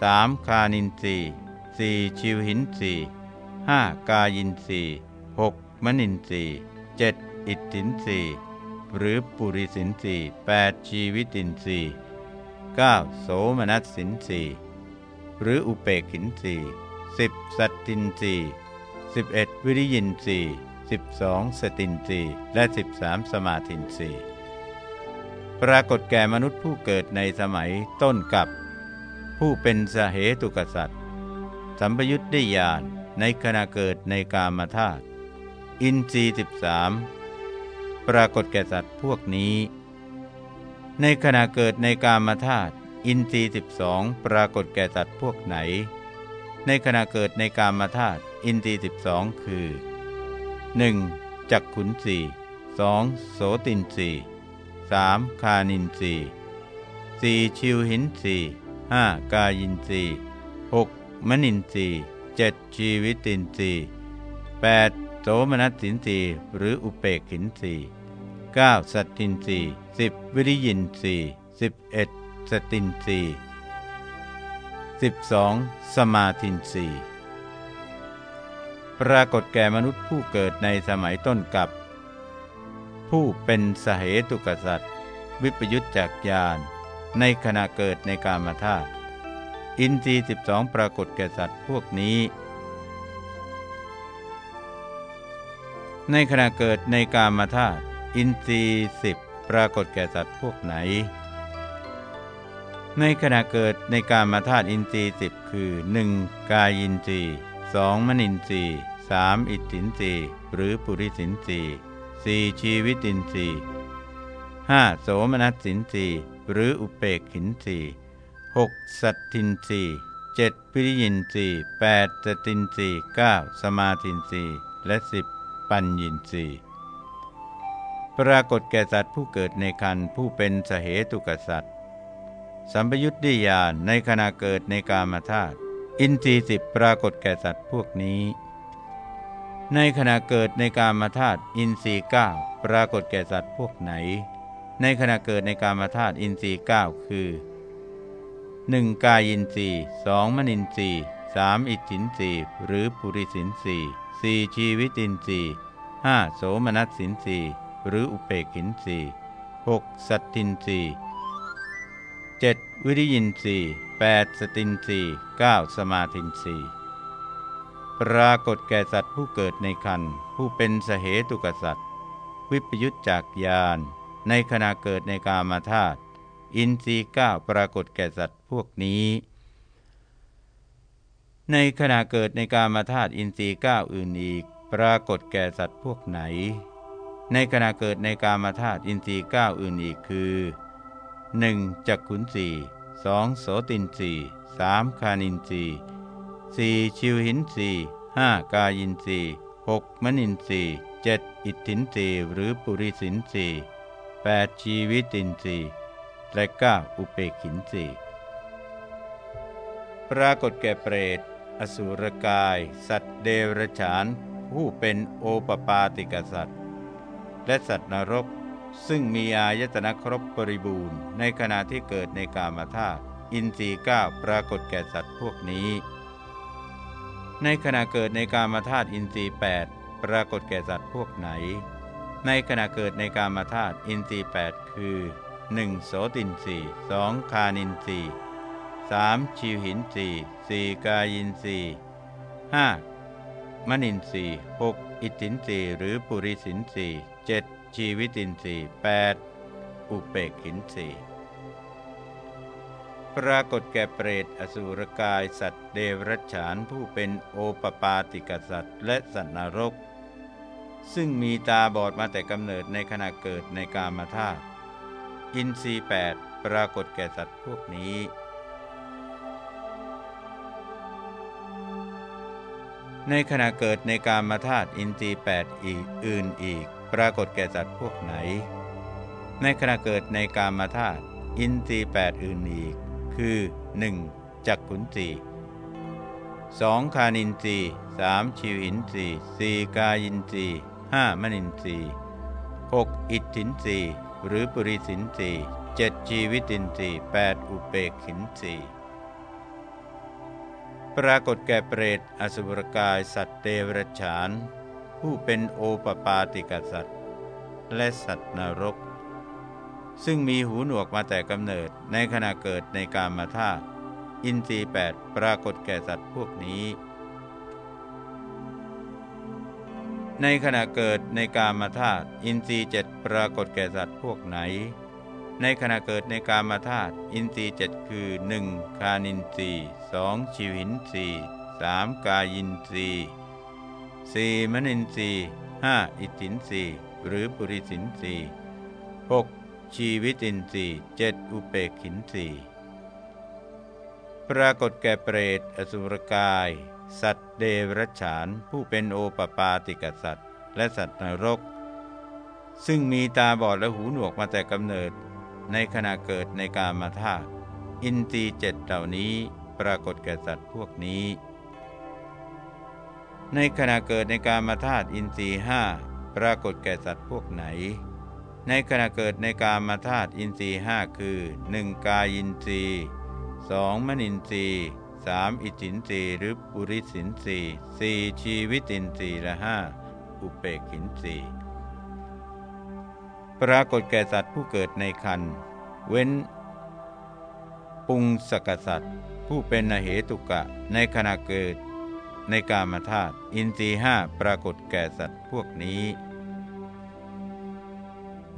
สามคานินสี่สี่ชิวหินสี่ห้ากายินสี่หกมนินสี่เจ็ดอิทธินสี่ หรือปุริสินสี่แปดชีวิตินสี่เก้าโสมนัสสินสี่หรืออุเปกินสีสิบสัตตินสีสิบเอ็ดวิริยินสีสิบสองสตินสีและสิบสามสมาธินสีปรากฏแก่มนุษย์ผู้เกิดในสมัยต้นกับ ผู้เป็นสเหตุกษัตริย์ สัมปยุทธ์ได้ญาณในขณะเกิดในกามธาตุอินทรีย์สิบสาม ปรากฏแก่สัตว์พวกนี้ ในขณะเกิดในกามธาตุอินทรีย์สิบสองปรากฏแก่สัตว์พวกไหน ในขณะเกิดในกามธาตุอินทรีย์สิบสองคือ 1. จักขุนสีสองโสตินสีสามคานินสีสี่ชิวหินสีห้ากายินสีหกมนินสีเจ็ดชีวิตินสีแปดโสมนัสสินสีหรืออุเปกขินสี เก้าสัตตินสีสิบวิริยินสีสิบเอ็ดสตินสีสิบสองสมาธินสีปรากฏแก่มนุษย์ผู้เกิดในสมัยต้นกับ ผู้เป็นสเหตุกษัตริย์ วิปยุตจากญาณในขณะเกิดในกามธาตุอินทรีย์สิบสองปรากฏแก่สัตว์พวกนี้ ในขณะเกิดในกามธาตุ อินทรีย์สิบปรากฏแก่สัตว์พวกไหน ในขณะเกิดในการมาธาตุอินทรีย์สิบคือ 1. กายินทรีย์สองมนินทรีย์สามอิตถินทรีย์หรือปุริสินทรีย์สี่ชีวิตินทรีย์ห้าโสมนัสสินทรีย์หรืออุเปกขินทรีย์หกสัทธินทรีย์เจ็ดวิริยินทรีย์แปดสตินทรีย์เก้าสมาธินทรีย์และสิบปัญญินทรีย์ ปรากฏแก่สัตว์ผู้เกิดในคันผู้เป็นสเหตุกษัตริย์สัมปยุทธิญาณในขณะเกิดในกามธาตุอินทรีย์สิบปรากฏแก่สัตว์พวกนี้ ในขณะเกิดในกามธาตุอินทรีย์เก้าปรากฏแก่สัตว์พวกไหน ในขณะเกิดในกามธาตุอินทรีย์เก้าคือ 1. กายินทรีย์สองมนินทรีย์สามอิตถินทรีย์หรือปุริสินทรีย์สี่ชีวิตินทรีย์ห้าโสมนัสสินทรีย์ หรืออุเปกขินทรีย์หกสัทธินทรีย์เจ็ดวิริยินทรีย์แปดสตินทรีย์เก้าสมาธินทรีย์ปรากฏแก่สัตว์ผู้เกิดในครรภ์ผู้เป็นสเหตุกสัตว์วิปปยุตจากญาณในขณะเกิดในกามธาตุอินทรีย์เก้าปรากฏแก่สัตว์พวกนี้ ในขณะเกิดในกามาธาตุอินทรีย์เก้าอื่นอีก ปรากฏแก่สัตว์พวกไหน ในขณะเกิดในกามาธาตุอินทรีย์เก้าอื่นอีกคือ 1. จักขุนสีสองโสตินสีสามคานินสีสี่ชิวหินสีห้ากายินสีหกมนินสีเจ็ดอิทธินสีหรือปุริสินสีแปดชีวิตินสีและเก้าอุเปกินสีปรากฏแก่เปรต อสุรกาย สัตว์เดรัจฉาน ผู้เป็นโอปปาติกสัตว และสัตว์นรก ซึ่งมีอายตนะครบบริบูรณ์ ในขณะที่เกิดในกามธาตุอินทรีย์ก้าปรากฏแก่สัตว์พวกนี้ ในขณะเกิดในกามธาตุอินทรีย์8ปรากฏแก่สัตว์พวกไหน ในขณะเกิดในกามธาตุอินทรีย์8คือ 1. โสตินทรีย์สองคานินทรีย์สามชีหินทรีย์สี่กายินทรีย์ห้ามนินทรีย์หกอิทธินทรีย์หรือปุริสินทรีย์ 7. ชีวิตินทรีย์ 8. อุเปกขินทรีย์ปรากฏแก่เปรตอสูรกายสัตว์เดวรัจฉานผู้เป็นโอปปาติกสัตว์และสัตว์นรก ซึ่งมีตาบอดมาแต่กำเนิดในขณะเกิดในกามาธาตุอินทรีแปดปรากฏแก่สัตว์พวกนี้ ในขณะเกิดในกามาธาตุอินทรีแปดอีกอื่นอีก ปรากฏแก่สัตว์พวกไหน ในขณะเกิดในกามธาตุอินทรีย์แปดอื่นอีก คือ 1. จักขุนสีสองคานินทรีสามชิวหินทรีสี่กายินทรีห้ามนินทรีหกอิทธินทรีหรือปุริสินทรีเจ็ดชีวิตินทรีแปดอุเปกขินทรีปรากฏแก่เปรตอสุรกายสัตว์เตวรฉาน ผู้เป็นโอปปาติกสัตว์และสัตว์นรก ซึ่งมีหูหนวกมาแต่กำเนิดในขณะเกิดในกามมาธาตุอินทรีแปดปรากฏแก่สัตว์พวกนี้ ในขณะเกิดในกามมาธาตุอินทรีเจ็ดปรากฏแก่สัตว์พวกไหน ในขณะเกิดในกามมาธาตุอินทรีเจ็ดคือ 1. คานินทรีสองชิวินทรีสามกายินทรี สี่มนินทรีห้าอิทินทรีหรือปุริสินสีหกชีวิตินทรีเจ็ดอุเปกขินทรีปรากฏแก่เปรตอสุรกาย สัตว์เดรัจฉานผู้เป็นโอปปาติกสัตว์ และสัตว์นรก ซึ่งมีตาบอดและหูหนวกมาแต่กำเนิด ในขณะเกิดในกามาธาอินทรีเจ็ดเหล่านี้ปรากฏแก่สัตว์พวกนี้ ในขณะเกิดในการมาธาตุอินทรีห้าปรากฏแก่สัตว์พวกไหน ในขณะเกิดในการมาธาตุอินทรีห้าคือ 1. กายินทรีย์ 2. มนินทรีย์ 3. อิจินทรีย์หรือปุริสินทรีย์ 4. ชีวิตินทรีย์และ 5. อุเปกินทรีย์ปรากฏแก่สัตว์ผู้เกิดในคันเว้น ปุงสกสัตว์ผู้เป็นอเหตุกะในขณะเกิด ในกามาธาตุอินทรีห้าปรากฏแก่สัตว์พวกนี้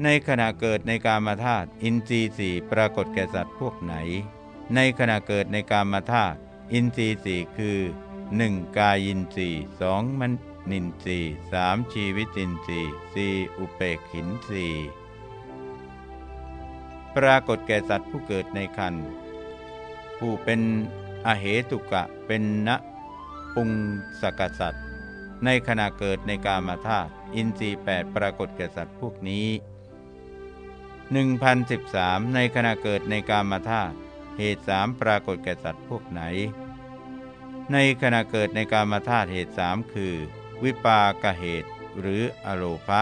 ในขณะเกิดในกามาธาตุอินทรีสี่ปรากฏแก่สัตว์พวกไหน ในขณะเกิดในกามาธาตุอินทรีสี่คือ 1. กายินทรีสองมันนินทรีสามชีวิตินทรีสี่อุเปกขินทรีปรากฏแก่สัตว์ผู้เกิดในคันผู้เป็นอเหตุกะเป็นนะ ปุงสกสัตว์ในขณะเกิดในกามาธาตุอินทรีย์แปดปรากฏแก่สัตว์พวกนี้ 1013 ในขณะเกิดในกามาธาตุเหตุสามปรากฏแก่สัตว์พวกไหน ในขณะเกิดในกามาธาตุเหตุสามคือ วิปากเหตุหรืออโลภะ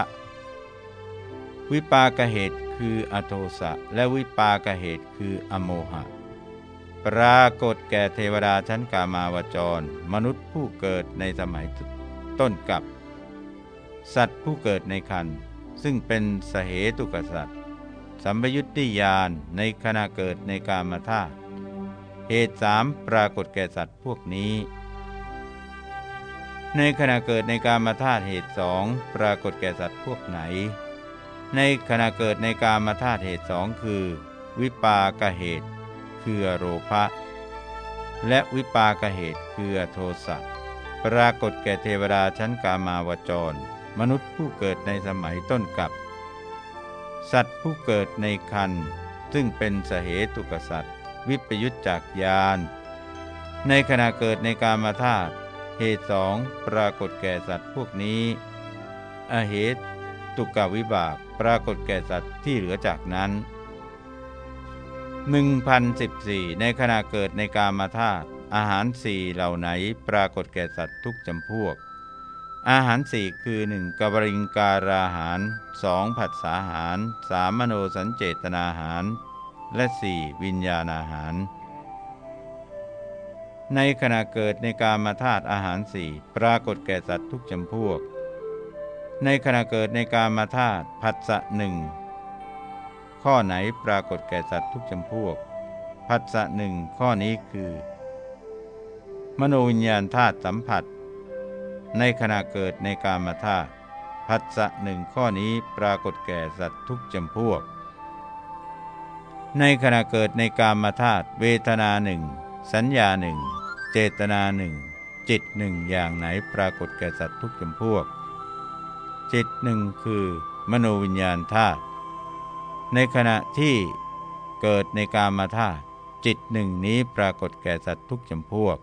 วิปากเหตุคืออโทสะและวิปากเหตุคืออโมหะ ปรากฏแก่เทวดาชั้นกามาวจร มนุษย์ผู้เกิดในสมัยต้นกับ สัตว์ผู้เกิดในคันซึ่งเป็นสเหตุกสัตว์สัมปยุตติญาณในขณะเกิดในกามธาตุเหตุสามปรากฏแก่สัตว์พวกนี้ ในขณะเกิดในกามธาตุเหตุสองปรากฏแก่สัตว์พวกไหน ในขณะเกิดในกามธาตุเหตุสองคือ วิปากเหตุ คือโรภะและวิปากเหตุคือโทสะปรากฏแก่เทวดาชั้นกามาวจร มนุษย์ผู้เกิดในสมัยต้นกับ สัตว์ผู้เกิดในคันซึ่งเป็นสเหตุกสัตว์วิปยุตจากยาน ในขณะเกิดในกามาธาตุเหตุสองปรากฏแก่สัตว์พวกนี้ อเหตุตุกวิบากปรากฏแก่สัตว์ที่เหลือจากนั้น 1014 ในขณะเกิดในกามาธาตุอาหารสี่เหล่าไหนปรากฏแก่สัตว์ทุกจำพวก อาหารสี่คือหนึ่งกบริงการาหารสองผัสสาหารสามมโนสัญเจตนาหาร และสี่วิญญาณอาหาร ในขณะเกิดในกามาธาตุอาหารสี่ปรากฏแก่สัตว์ทุกจำพวก ในขณะเกิดในกามาธาตุผัสสะหนึ่ง ข้อไหนปรากฏแก่สัตว์ทุกจำพวกผัสสะหนึ่งข้อนี้คือ มโนวิญญาณธาตุสัมผัส ในขณะเกิดในกามธาตุพัสสะหนึ่งข้อนี้ปรากฏแก่สัตว์ทุกจำพวก ในขณะเกิดในกามธาตุเวทนาหนึ่งสัญญาหนึ่งเจตนาหนึ่งจิตหนึ่งอย่างไหนปรากฏแก่สัตว์ทุกจำพวก จิตหนึ่งคือ มโนวิญญาณธาตุ ในขณะที่เกิดในกามธาตุจิตหนึ่งนี้ปรากฏแก่สัตว์ทุกจำพวก